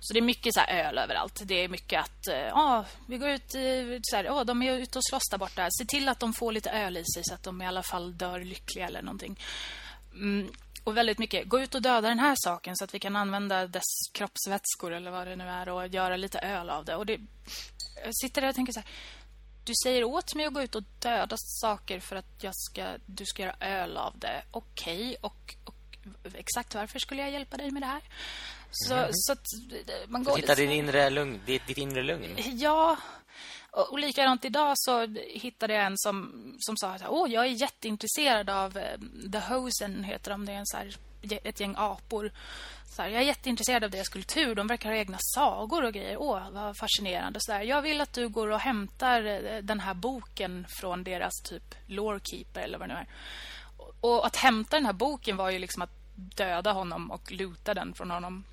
Så det är mycket så öl överallt. Det är mycket att ja, vi går ut eh, så här, oh, de är ute och slåss där borta. Se till att de får lite öl i sig så att de i alla fall dör lyckliga eller någonting. Mm, och väldigt mycket gå ut och döda den här saken så att vi kan använda dess kroppsvätskor eller vad det nu är och göra lite öl av det. Och det jag sitter där och tänker så här du säger åt mig att gå ut och döda saker för att jag ska, du ska göra öl av det. Okej, okay. och, och, exakt varför skulle jag hjälpa dig med det här? Så, mm. så att
man går... Hitta din inre lugn, ditt, ditt inre lugn.
Ja, och, och likadant idag så hittade jag en som, som sa att Åh, jag är jätteintresserad av uh, The Hosen, heter de. Det är en så här ett gäng apor. Så här, jag är jätteintresserad av deras kultur. De verkar ha egna sagor och grejer. Åh, vad fascinerande. Så här, jag vill att du går och hämtar eh, den här boken från deras typ lorekeeper eller vad det nu är. Och att hämta den här boken var ju liksom att döda honom och luta den från honom.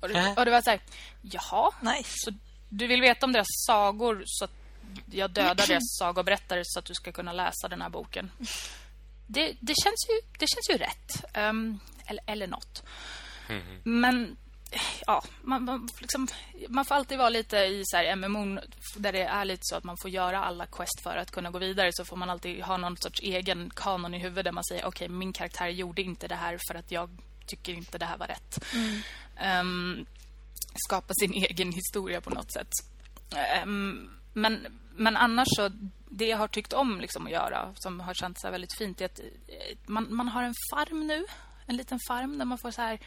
Och det, och det var så här, jaha.
Nice.
Så du vill veta om deras sagor så att jag dödar <clears throat> deras sagoberättare så att du ska kunna läsa den här boken. Det, det känns, ju, det känns ju rätt. Um, eller, eller något. Mm. Men ja, man, man, liksom, man får alltid vara lite i så här MMO där det är lite så att man får göra alla quest för att kunna gå vidare så får man alltid ha någon sorts egen kanon i huvudet där man säger okej, okay, min karaktär gjorde inte det här för att jag tycker inte det här var rätt. Mm. Um, skapa sin <laughs> egen historia på något sätt. Um, men, men annars så, det jag har tyckt om liksom att göra, som har känts väldigt fint, är att eh, man, man har en farm nu. En liten farm där man får så här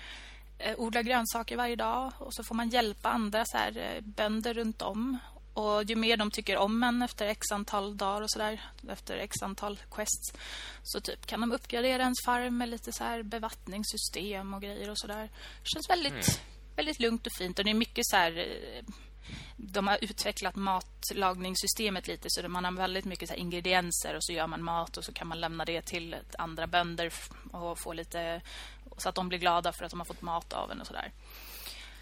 eh, odla grönsaker varje dag. Och så får man hjälpa andra så här, eh, bönder runt om. Och ju mer de tycker om en efter x antal dagar och sådär, efter x antal quests, så typ kan de uppgradera ens farm med lite så här bevattningssystem och grejer och sådär. Det känns väldigt, mm. väldigt lugnt och fint. Och det är mycket så här de har utvecklat matlagningssystemet lite så man har väldigt mycket så ingredienser och så gör man mat och så kan man lämna det till andra bönder och få lite så att de blir glada för att de har fått mat av en och så där.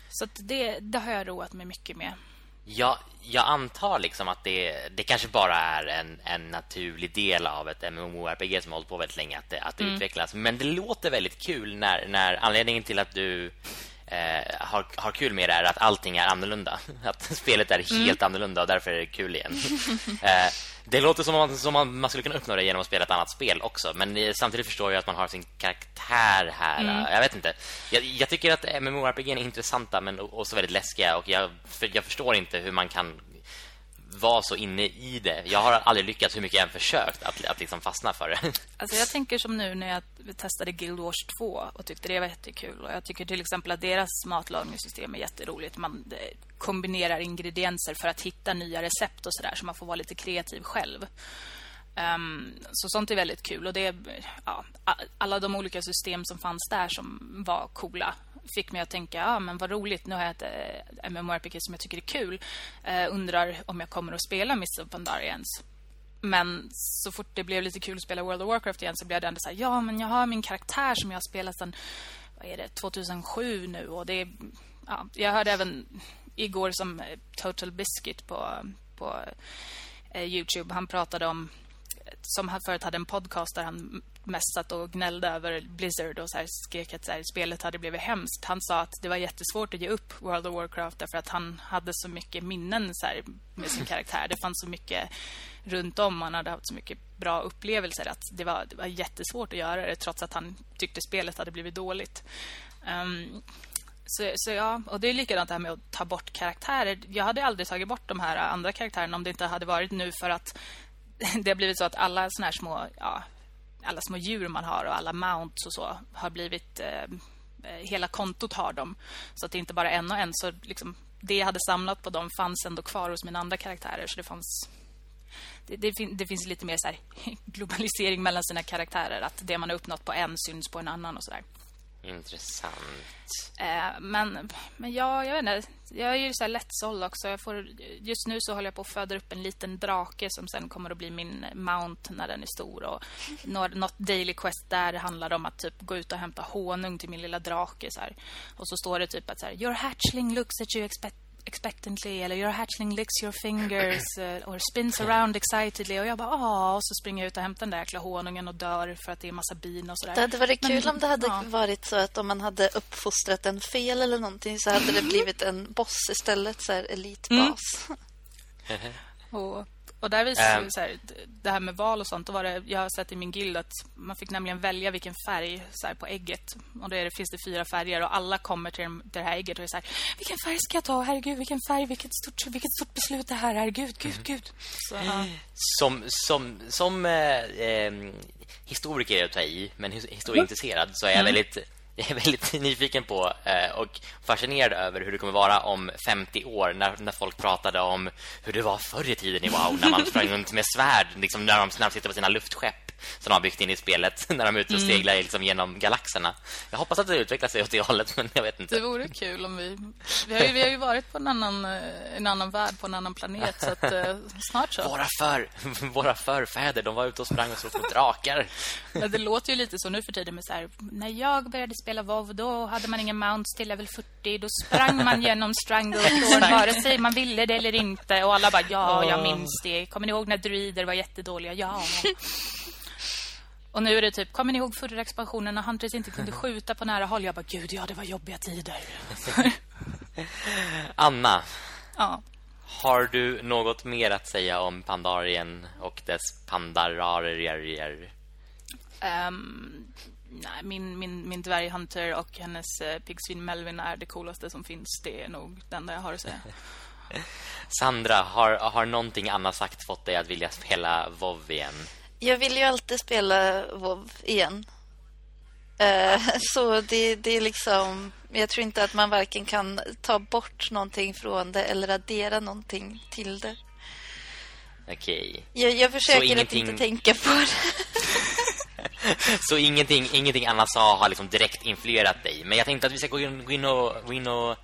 Så det, det har jag roat mig mycket med.
Ja, jag antar liksom att det, det kanske bara är en, en naturlig del av ett MMORPG som har hållit på väldigt länge att det, att det mm. utvecklas. Men det låter väldigt kul när, när anledningen till att du eh, har, har kul med det är att allting är annorlunda. <laughs> Att spelet är helt mm. annorlunda och därför är det kul igen. <laughs> eh, det låter som om man, som om man skulle kunna uppnå det genom att spela ett annat spel också. Men eh, samtidigt förstår jag att man har sin karaktär här. Mm. Jag vet inte. Jag, jag tycker att MMORPG är intressanta men också väldigt läskiga. Och jag, för, jag förstår inte hur man kan vara så inne i det. Jag har aldrig lyckats hur mycket jag än försökt att, att liksom fastna för det. <laughs>
Alltså jag tänker som nu när jag testade Guild Wars 2 och tyckte det var jättekul. Och jag tycker till exempel att deras matlagningssystem är jätteroligt. Man eh, kombinerar ingredienser för att hitta nya recept och sådär så man får vara lite kreativ själv. Um, så sånt är väldigt kul och det ja, alla de olika system som fanns där som var coola fick mig att tänka, ja men vad roligt, nu har jag ett eh, äh, MMORPG som jag tycker är kul. Uh, undrar om jag kommer att spela Mists of Pandaria ens. Men så fort det blev lite kul att spela World of Warcraft igen så blev det ändå så här, ja men jag har min karaktär som jag har spelat sedan vad är det, 2007 nu och det ja, jag hörde även igår som eh, Total Biscuit på på eh, Youtube han pratade om som han förut hade en podcast där han mest satt och gnällde över Blizzard och så här skrek att så här, spelet hade blivit hemskt. Han sa att det var jättesvårt att ge upp World of Warcraft därför att han hade så mycket minnen så här, med sin karaktär. Det fanns så mycket runt om. Han hade haft så mycket bra upplevelser att det var, det var jättesvårt att göra det trots att han tyckte spelet hade blivit dåligt. Um, så, så, ja, och det är likadant det här med att ta bort karaktärer. Jag hade aldrig tagit bort de här andra karaktärerna om det inte hade varit nu för att <laughs> det har blivit så att alla såna här små ja, alla små djur man har och alla mounts och så har blivit eh, eh hela kontot har dem så att det inte bara en och en. Så liksom det jag hade samlat på dem fanns ändå kvar hos mina andra karaktärer. Så det fanns det, det, det finns lite mer så här, <laughs> globalisering mellan sina karaktärer. Att det man har uppnått på en syns på en annan och så där.
Intressant.
Eh, men, men jag, jag vet inte. Jag är ju så här lättsåld också. Jag får, just nu så håller jag på att föda upp en liten drake som sen kommer att bli min mount när den är stor. Och något daily quest där handlar om att typ gå ut och hämta honung till min lilla drake. Så här. Och så står det typ att så här, Your hatchling looks at you expect expectantly eller your hatchling licks your fingers uh, <clears throat> or spins around excitedly och jag bara ah och så springer jag ut och hämtar den där jäkla honungen och dör för att det är massa bin och sådär.
Det hade varit kul Men, om det hade ja. varit så att om man hade uppfostrat den fel eller någonting så hade det <clears throat> blivit en boss istället så här elitbas.
Mm. <laughs> och och där visar um, så här, det här med val och sånt. Då var det, jag har sett i min guild att man fick nämligen välja vilken färg så här, på ägget. Och då det, finns det fyra färger och alla kommer till, till det här ägget och är så här, vilken färg ska jag ta? Herregud, vilken färg, vilket stort, vilket stort beslut det här. Herregud, gud, mm. gud. Så, ja.
Som, som, som eh, eh, historiker är jag ta i, men historieintresserad så är jag mm. väldigt <laughs> jag är väldigt nyfiken på eh, och fascinerad över hur det kommer vara om 50 år när, när folk pratade om hur det var förr i tiden i WoW när man sprang runt med svärd liksom när de, de sitter på sina luftskepp som de har byggt in i spelet <laughs> när de är ute och seglar liksom genom galaxerna. Jag hoppas att det utvecklar sig åt det hållet men jag vet inte.
Det vore kul om vi vi har ju, vi har ju varit på en annan eh, en annan värld på en annan planet så att eh, snart så.
Våra för <laughs> våra förfäder de var ute och sprang och slog mot drakar.
Men det låter ju lite så nu för tiden med så här, när jag började spela WoW då hade man ingen mounts till level 40 då sprang man genom Stranglethorn vare sig man ville det eller inte och alla bara ja, jag minns det. Kommer ni ihåg när druider var jättedåliga? Ja. Och nu är det typ, kommer ni ihåg förra expansionen när Huntress inte kunde skjuta på nära håll? Jag bara, gud ja, det var jobbiga tider. <laughs>
Anna,
ja.
har du något mer att säga om Pandarien och dess pandararier?
Ehm, nej, min, min, min dvärghunter och hennes uh, pigsvin Melvin är det coolaste som finns. Det är nog det enda jag har att säga. <laughs>
Sandra, har, har någonting annat sagt fått dig att vilja spela WoW igen?
Jag vill ju alltid spela WoW igen. Eh, <laughs> så det, det är liksom... Jag tror inte att man varken kan ta bort någonting från det eller addera någonting till det.
Okej.
Jag, jag försöker
ingenting-
att inte tänka på det. <laughs> <laughs>
Så ingenting, ingenting Anna sa har liksom direkt influerat dig. Men jag tänkte att vi ska gå in, gå in, och, gå in och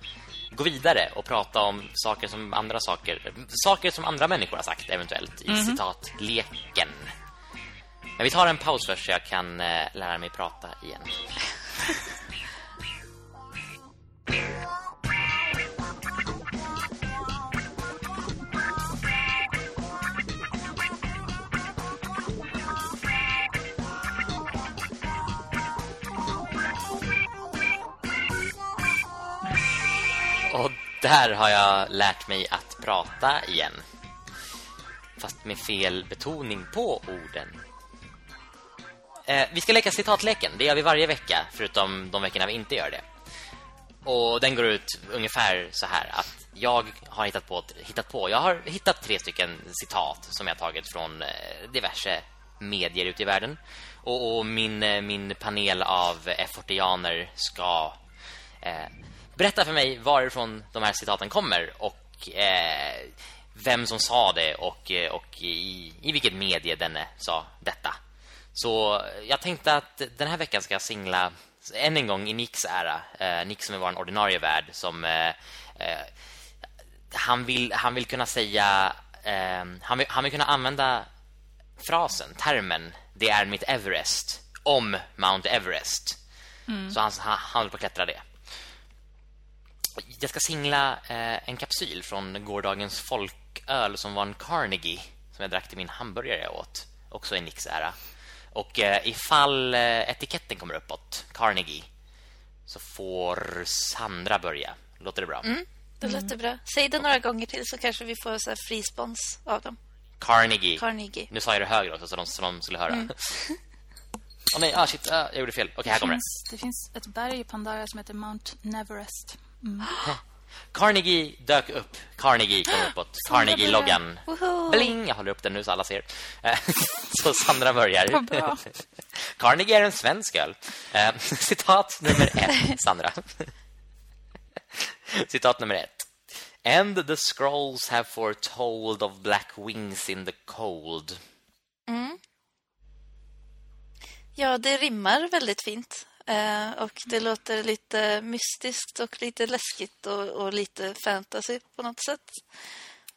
gå vidare och prata om saker som andra saker. Saker som andra människor har sagt eventuellt i citatleken. Men vi tar en paus först så jag kan eh, lära mig prata igen. <laughs> Där har jag lärt mig att prata igen. Fast med fel betoning på orden. Eh, vi ska leka citatleken. Det gör vi varje vecka, förutom de veckorna vi inte gör det. Och den går ut ungefär så här att jag har hittat på, hittat på jag har hittat tre stycken citat som jag tagit från eh, diverse medier ute i världen. Och, och min, eh, min panel av F40aner ska eh, berätta för mig varifrån de här citaten kommer och eh, vem som sa det och, eh, och i, i vilket medie denne sa detta. Så jag tänkte att den här veckan ska jag singla än en gång i Nicks ära. Eh, Nick som är vår ordinarie värd som eh, eh, han vill han vill kunna säga eh, han vill, han vill kunna använda frasen, termen det är mitt Everest om Mount Everest. Så han, han, han vill på klättra det. Jag ska singla eh, en kapsyl från gårdagens folköl som var en Carnegie som jag drack till min hamburgare jag åt. Också i Nicks ära. Och eh, ifall eh, etiketten kommer uppåt, Carnegie, så får Sandra börja. Låter det bra?
Det låter bra. Säg det några gånger till så kanske vi får så här fri spons av dem.
Carnegie.
Carnegie.
Nu sa jag det högre också så de, så de skulle höra. <laughs> Åh nej, ah, shit, ah, jag gjorde fel. Okej, här kommer det.
finns, det finns ett berg i Pandara som heter Mount Neverest. Mm.
Carnegie dök upp. Carnegie kom <gasps> uppåt. Carnegie-loggan. Bling! Jag håller upp den nu så alla ser. Eh, <laughs> så Sandra börjar. <laughs> Carnegie är en svensk öl. Eh, <laughs> citat nummer ett, Sandra. citat nummer ett. And the scrolls have foretold of black wings in the cold.
Ja, det rimmar väldigt fint. Eh, och det låter lite mystiskt och lite läskigt och, och lite fantasy på något sätt.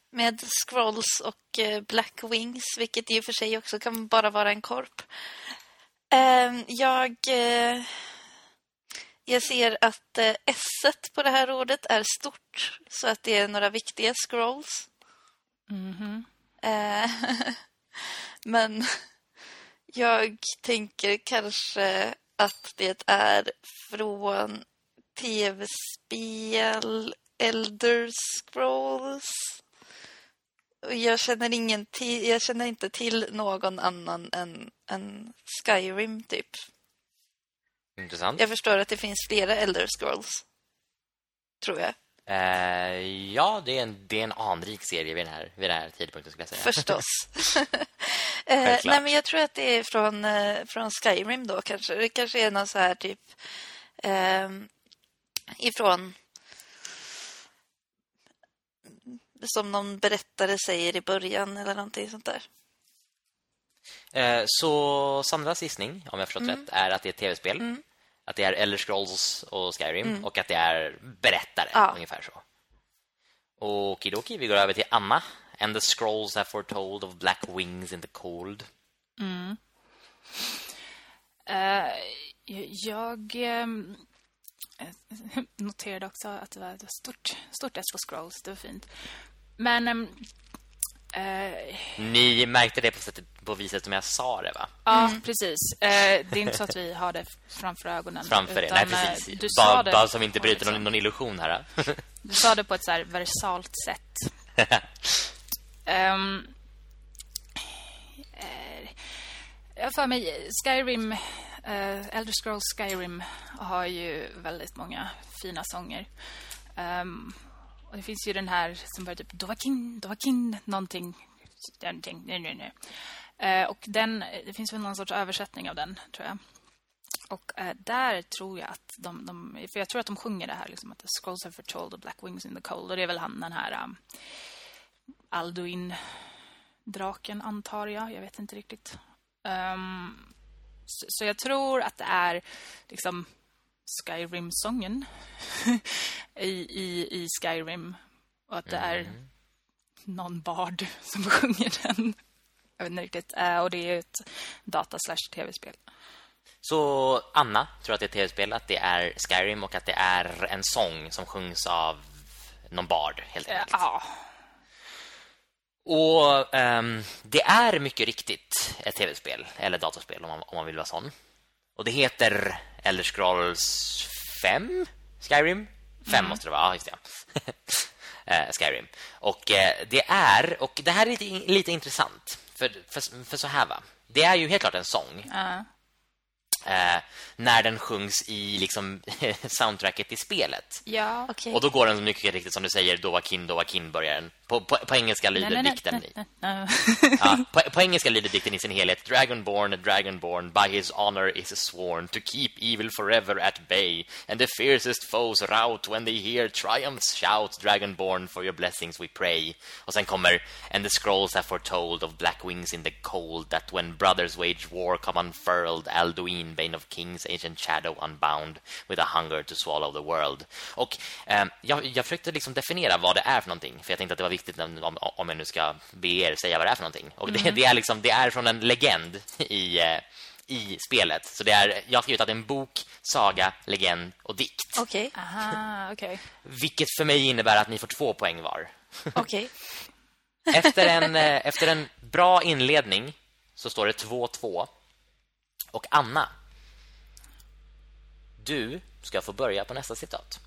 Med scrolls och eh, black wings, vilket i och för sig också kan bara vara en korp. Eh, jag, eh, jag ser att eh, s på det här ordet är stort, så att det är några viktiga scrolls. Eh, <laughs> men jag tänker kanske att det är från tv-spel Elder Scrolls. Jag känner, ingen jag känner inte till någon annan än, än Skyrim, typ.
Intressant.
Jag förstår att det finns flera Elder Scrolls. Tror jag.
Eh, ja, det är, en, det är en anrik serie vid den här, vid den här tidpunkten skulle jag säga.
Förstås. <laughs> eh, nej, men jag tror att det är från, eh, från Skyrim då kanske. Det kanske är någon så här typ eh, ifrån som någon berättare säger i början eller någonting sånt där.
Eh, så Sandras gissning, om jag förstått rätt, är att det är ett tv-spel. Att det är Elder Scrolls och Skyrim och att det är berättare,
Ja.
ungefär så. Och Kidoki, vi går över till Anna. And the scrolls have foretold of black wings in the cold.
Eh, jag ehm, eh, noterade också att det var ett stort, stort S på Scrolls. Det var fint. Men... ehm, eh,
Ni märkte det på, sättet, på viset som jag sa det, va?
Ja, precis. Eh, det är inte så att vi har det framför ögonen.
Framför er.
utan,
Nej,
eh,
precis.
Du sa
Bara,
det,
bara som vi inte bryter
liksom-
någon, någon illusion här.
Du sa det på ett så här versalt sätt. <laughs> Ehm, eh, jag för mig Skyrim eh, Elder Scrolls Skyrim har ju väldigt många fina sånger. Ehm, och det finns ju den här som börjar typ Dovakin, Dovakin någonting någonting. Nej, nej, nej. Eh, och den det finns väl någon sorts översättning av den tror jag. Och eh, där tror jag att de, de... För jag tror att de sjunger det här liksom, att the scrolls have foretold the black wings in the cold. Och det är väl han, den här um, Alduin-draken, antar jag. Jag vet inte riktigt. um, så, så jag tror att det är liksom Skyrim-sången <laughs> i, i, i Skyrim. Och att det är någon bard som <laughs> sjunger den. Jag vet inte riktigt. Eh, och det är ett data slash tv-spel.
Så Anna tror att det är tv-spel, att det är Skyrim och att det är en sång som sjungs av någon bard, helt enkelt.
Ja,
Och ehm, det är mycket riktigt ett tv-spel, eller datorspel om man, om man vill vara sån. Och det heter Elder Scrolls 5? Skyrim? 5 måste det vara, ja, just det. <laughs> Eh, Skyrim. Och eh, det är, och det här är lite, lite intressant. För, för, för så här va, det är ju helt klart en sång. eh, när den sjungs i liksom <laughs> soundtracket i spelet.
ja.
Okej.
Och då går den mycket riktigt som du säger, Dovakin, Dovakin börjar den. På, på, på engelska lyder
Nej, nej,
dikten
nej. <laughs>
Ja, på engelska lyder dikten i sin helhet. Dragonborn, Dragonborn, by his honor is sworn To keep evil forever at bay. And the fiercest foes rout When they hear triumphs shout Dragonborn, for your blessings we pray. Och sen kommer And the scrolls have foretold of black wings in the cold That when brothers wage war come unfurled Alduin, bane of kings, ancient shadow unbound With a hunger to swallow the world. Och eh, jag, jag försökte liksom definiera vad det är för någonting För jag tänkte att det var viktigt om, om, jag nu ska be er säga vad det är för någonting Och det, det är liksom, det är från en legend i, eh, i spelet Så det är, jag har skrivit att det är en bok, saga, legend och dikt
Okej,
Aha, okej.
Vilket för mig innebär att ni får två poäng var <laughs>
okej.
efter en, eh, efter en bra inledning så står det 2-2. Och Anna, du ska få börja på nästa citat.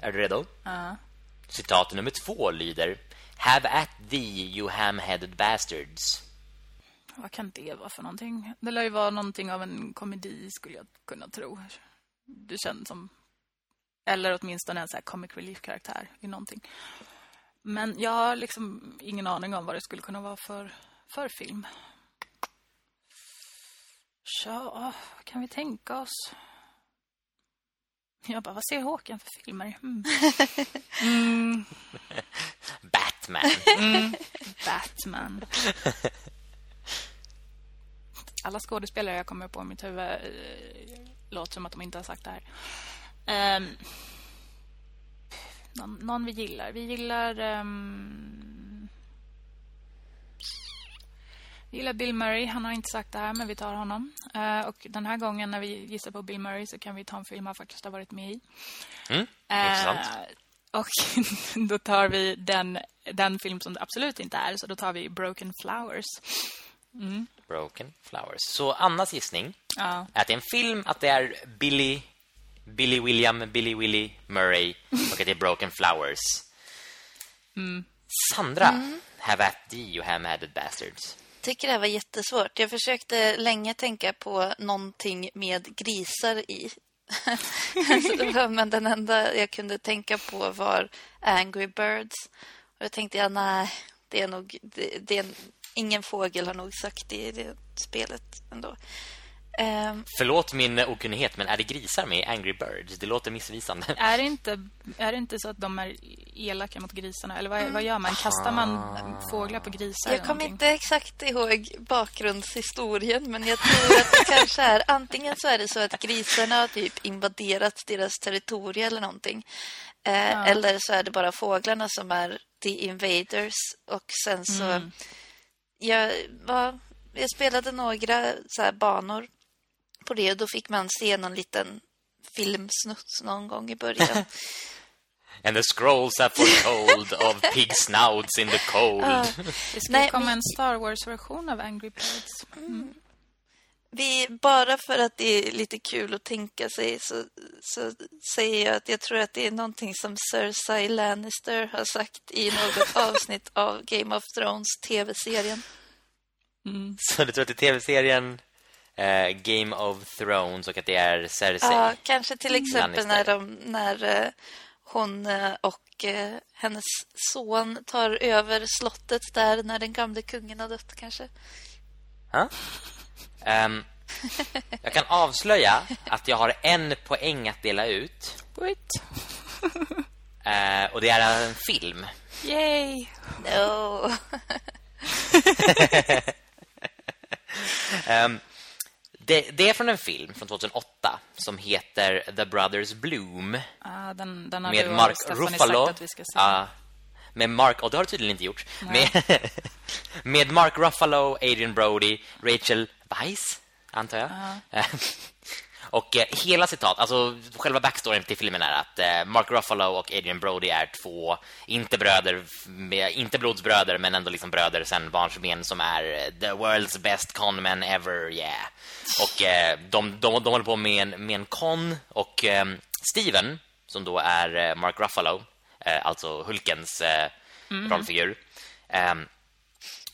Är du redo? Citat nummer två lyder Have at thee, you ham-headed bastards.
Vad kan det vara för någonting? Det lär ju vara någonting av en komedi skulle jag kunna tro. Du känns som... Eller åtminstone en så här comic relief-karaktär i någonting. Men jag har liksom ingen aning om vad det skulle kunna vara för, för film. Så, vad kan vi tänka oss? Jag bara, vad ser Håkan för filmer? Mm. <laughs>
Batman.
Batman. Alla skådespelare jag kommer på i mitt huvud eh, låter som att de inte har sagt det här. Um, någon, någon vi gillar. Vi gillar... ehm, vi gillar Bill Murray. Han har inte sagt det här, men vi tar honom. Eh, och den här gången när vi gissar på Bill Murray så kan vi ta en film han faktiskt har varit med i.
Mm,
Eh,
intressant.
och <laughs> då tar vi den, den film som det absolut inte är. Så då tar vi Broken Flowers.
Broken Flowers. Så Annas gissning
Ja.
är att det är en film, att det är Billy, Billy William, Billy Willy Murray och att det är Broken Flowers. Sandra, have at thee, you ham-headed bastards
tycker det här var jättesvårt. Jag försökte länge tänka på någonting med grisar i. <laughs> Men den enda jag kunde tänka på var Angry Birds. Och då tänkte, jag, nej, det är nog... Det, det är ingen fågel har nog sagt det i det spelet ändå. Ehm,
Förlåt min okunnighet, men är det grisar med Angry Birds? Det låter missvisande.
Är det inte, är det inte så att de är elaka mot grisarna? Eller vad, vad gör man? Kastar man fåglar på grisar?
jag kommer inte exakt ihåg bakgrundshistorien men jag tror att det kanske är <laughs> antingen så är det så att grisarna har typ invaderat deras territorium eller någonting. Eh, Eller så är det bara fåglarna som är the invaders och sen så jag, var, jag spelade några så här banor på det och då fick man se någon liten filmsnutt någon gång i början. <laughs>
And the scrolls have foretold of pig snouts in the cold.
Det ska
Nej,
komma
men-
en Star Wars-version av Angry Birds.
Vi, bara för att det är lite kul att tänka sig så, så säger jag att jag tror att det är någonting som Cersei Lannister har sagt i något <laughs> avsnitt av Game of Thrones tv-serien.
Så du tror att det är tv-serien eh, Game of Thrones och att det är Cersei?
Ja, kanske till exempel när, de, när eh, hon eh, och eh, hennes son tar över slottet där när den gamle kungen har dött kanske.
Ja. Ehm, jag kan avslöja att jag har en poäng att dela ut.
Wait.
Eh, och det är en film.
Yay!
No. <laughs>
Ehm, det, det är från en film från 2008 som heter The Brothers Bloom.
Ah, den, den har
med
du och
Mark
Stephanie
Ruffalo.
sagt att vi ska se.
Ja, med Mark, och det har du tydligen inte gjort. Med, <laughs> med Mark Ruffalo, Adrian Brody, Rachel Weisz, antar jag. Eh, <laughs> och eh, hela citat, alltså själva backstoryn till filmen är att eh, Mark Ruffalo och Adrian Brody är två, inte bröder, med, inte blodsbröder, men ändå liksom bröder sen barnsben som är eh, the world's best conmen ever, yeah. Och eh, de, de, de håller på med en, med en con och eh, Steven, som då är eh, Mark Ruffalo, alltså Hulkens eh, rollfigur,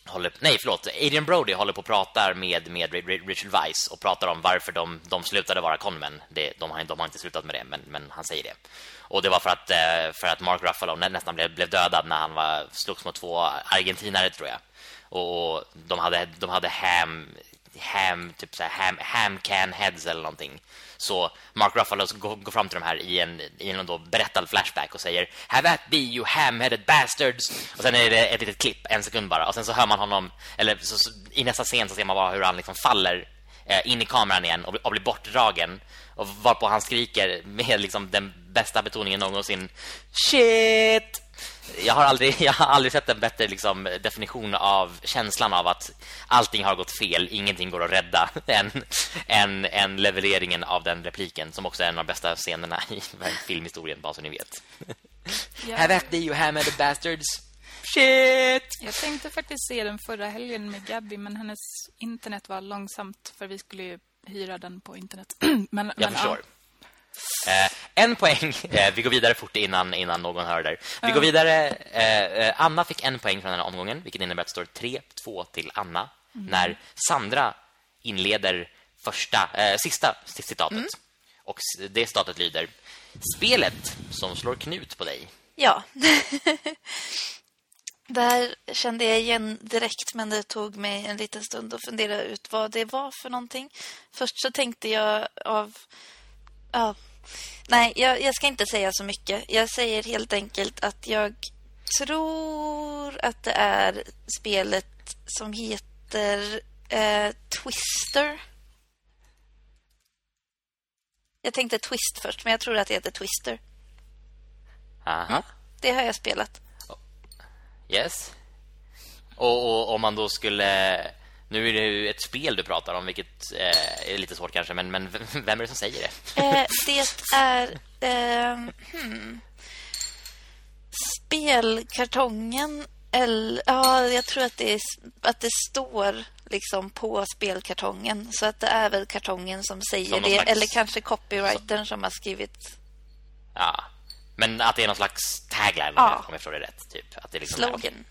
håller, nej förlåt, Adrian Brody håller på och pratar med, med Richard Weiss och pratar om varför de, de slutade vara conmen. Det, de, har, de har inte slutat med det, men, men han säger det. Och det var för att, eh, för att Mark Ruffalo nästan blev, blev dödad när han var, slogs mot två argentinare, tror jag. Och, och de hade, de hade ham, ham, typ så här, ham, ham can heads eller någonting. Så Mark Ruffalo går, fram till de här i en, i en då berättad flashback och säger Have at thee you ham-headed bastards. Och sen är det ett litet klipp, en sekund bara. Och sen så hör man honom, eller så, så, i nästa scen så ser man bara hur han liksom faller eh, in i kameran igen och, blir- och blir bortdragen. Och varpå han skriker med liksom den bästa betoningen någonsin. Shit! Jag har aldrig, <laughs> jag har aldrig sett en bättre liksom, definition av känslan av att allting har gått fel, ingenting går att rädda <laughs> än, än, än levereringen av den repliken som också är en av de bästa scenerna <laughs> i filmhistorien, bara så ni vet.
Ja.
Have at thee, you hammered bastards. Shit!
Jag tänkte faktiskt se den förra helgen med Gabby, men hennes internet var långsamt för vi skulle ju hyra den på internet. <clears throat> men,
Jag
men,
förstår. Eh, en poäng. Eh, vi går vidare fort innan, innan någon hör där. Vi går vidare. Eh, eh, Anna fick en poäng från den här omgången, vilket innebär att det står 3-2 till Anna. När Sandra inleder första, eh, sista citatet. Och s- det citatet lyder Spelet som slår knut på dig.
Ja. <laughs> Där kände jag igen direkt men det tog mig en liten stund att fundera ut vad det var för någonting. Först så tänkte jag av... Ja. Nej, jag, jag ska inte säga så mycket. Jag säger helt enkelt att jag tror att det är spelet som heter eh, Twister. Jag tänkte Twist först, men jag tror att det heter Twister.
Aha.
Det har jag spelat.
Yes. Och, och om man då skulle... Nu är det ju ett spel du pratar om, vilket eh, är lite svårt kanske, men, men vem är det som säger det?
Eh, det är... ehm, hmm. Spelkartongen... Eller, ja, jag tror att det, är, att det står liksom på spelkartongen. Så att det är väl kartongen som säger
Som
det.
slags-
Eller kanske copywritern som har skrivit
Ja. Men att det är någon slags tagline,
Ja.
om jag förstår det rätt. Typ. Att det liksom är-
slogan.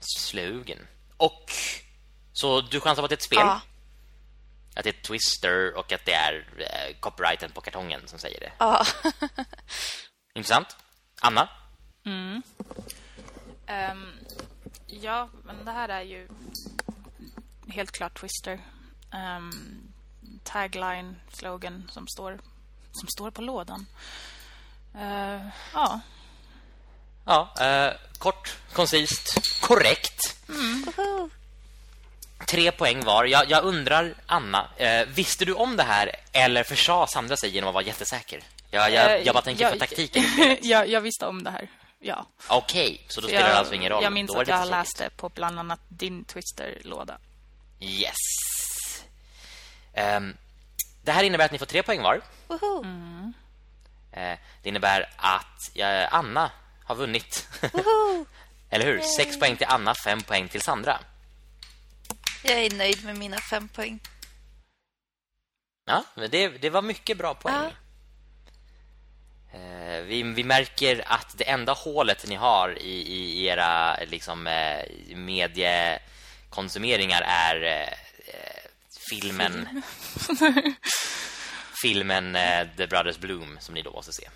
Slogan. Och... Så du chansar på att det är ett spel?
Ja,
Att det är Twister och att det är eh, copyrighten på kartongen som säger det.
ja. <laughs>
Intressant. Anna?
Ehm, ja, men det här är ju helt klart Twister. Ehm, tagline, slogan som står, som står på lådan. Uh, ja.
Ja, eh, kort, koncist, korrekt.
Woho!
Tre poäng var. Jag, jag undrar, Anna, eh, visste du om det här eller försade Sandra sig genom att vara jättesäker? Jag, jag,
Eh,
jag bara tänker på taktiken. <laughs>
jag, jag visste om det här. Ja.
Okej, så då spelar det
jag,
alltså ingen roll.
Jag minns att
det
jag
lite tråkigt.
läste på bland annat din Twister-låda.
Yes. Ehm, det här innebär att ni får tre poäng var.
Woho!
Eh, det innebär att eh, Anna har vunnit.
Woho! <laughs>
Eller hur? Sex poäng till Anna, fem poäng till Sandra.
Jag är nöjd med mina fem poäng.
Ja, men det, det var mycket bra poäng.
Ja.
Eh, vi, vi märker att det enda hålet ni har i, i era liksom, eh, mediekonsumeringar är eh, eh, filmen filmen The Brothers Bloom som ni då måste se.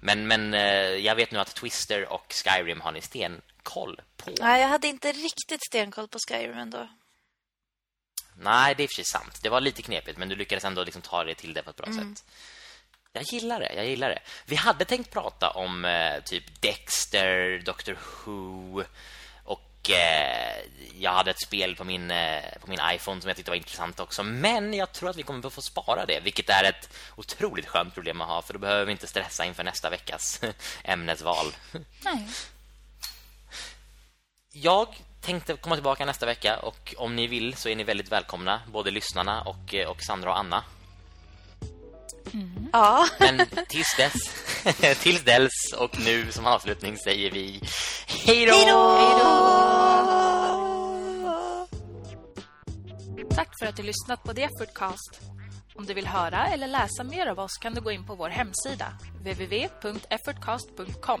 Men, men eh, jag vet nu att Twister och Skyrim har ni stenkoll på.
Nej, jag hade inte riktigt stenkoll på Skyrim ändå.
Nej, det är för sant. Det var lite knepigt, men du lyckades ändå liksom ta det till det på ett bra sätt. Jag gillar det, jag gillar det. Vi hade tänkt prata om eh, typ Dexter, Doctor Who och eh, jag hade ett spel på min, eh, på min iPhone som jag tyckte var intressant också. Men jag tror att vi kommer att få spara det, vilket är ett otroligt skönt problem att ha för då behöver vi inte stressa inför nästa veckas <laughs> ämnesval.
Nej.
Jag tänkte komma tillbaka nästa vecka och om ni vill så är ni väldigt välkomna, både lyssnarna och, eh, och Sandra och Anna.
Ja.
Men tills dess, <laughs> tills dess och nu som avslutning säger vi hej då!
Tack för att du lyssnat på The Effortcast. Om du vill höra eller läsa mer av oss kan du gå in på vår hemsida www.effortcast.com.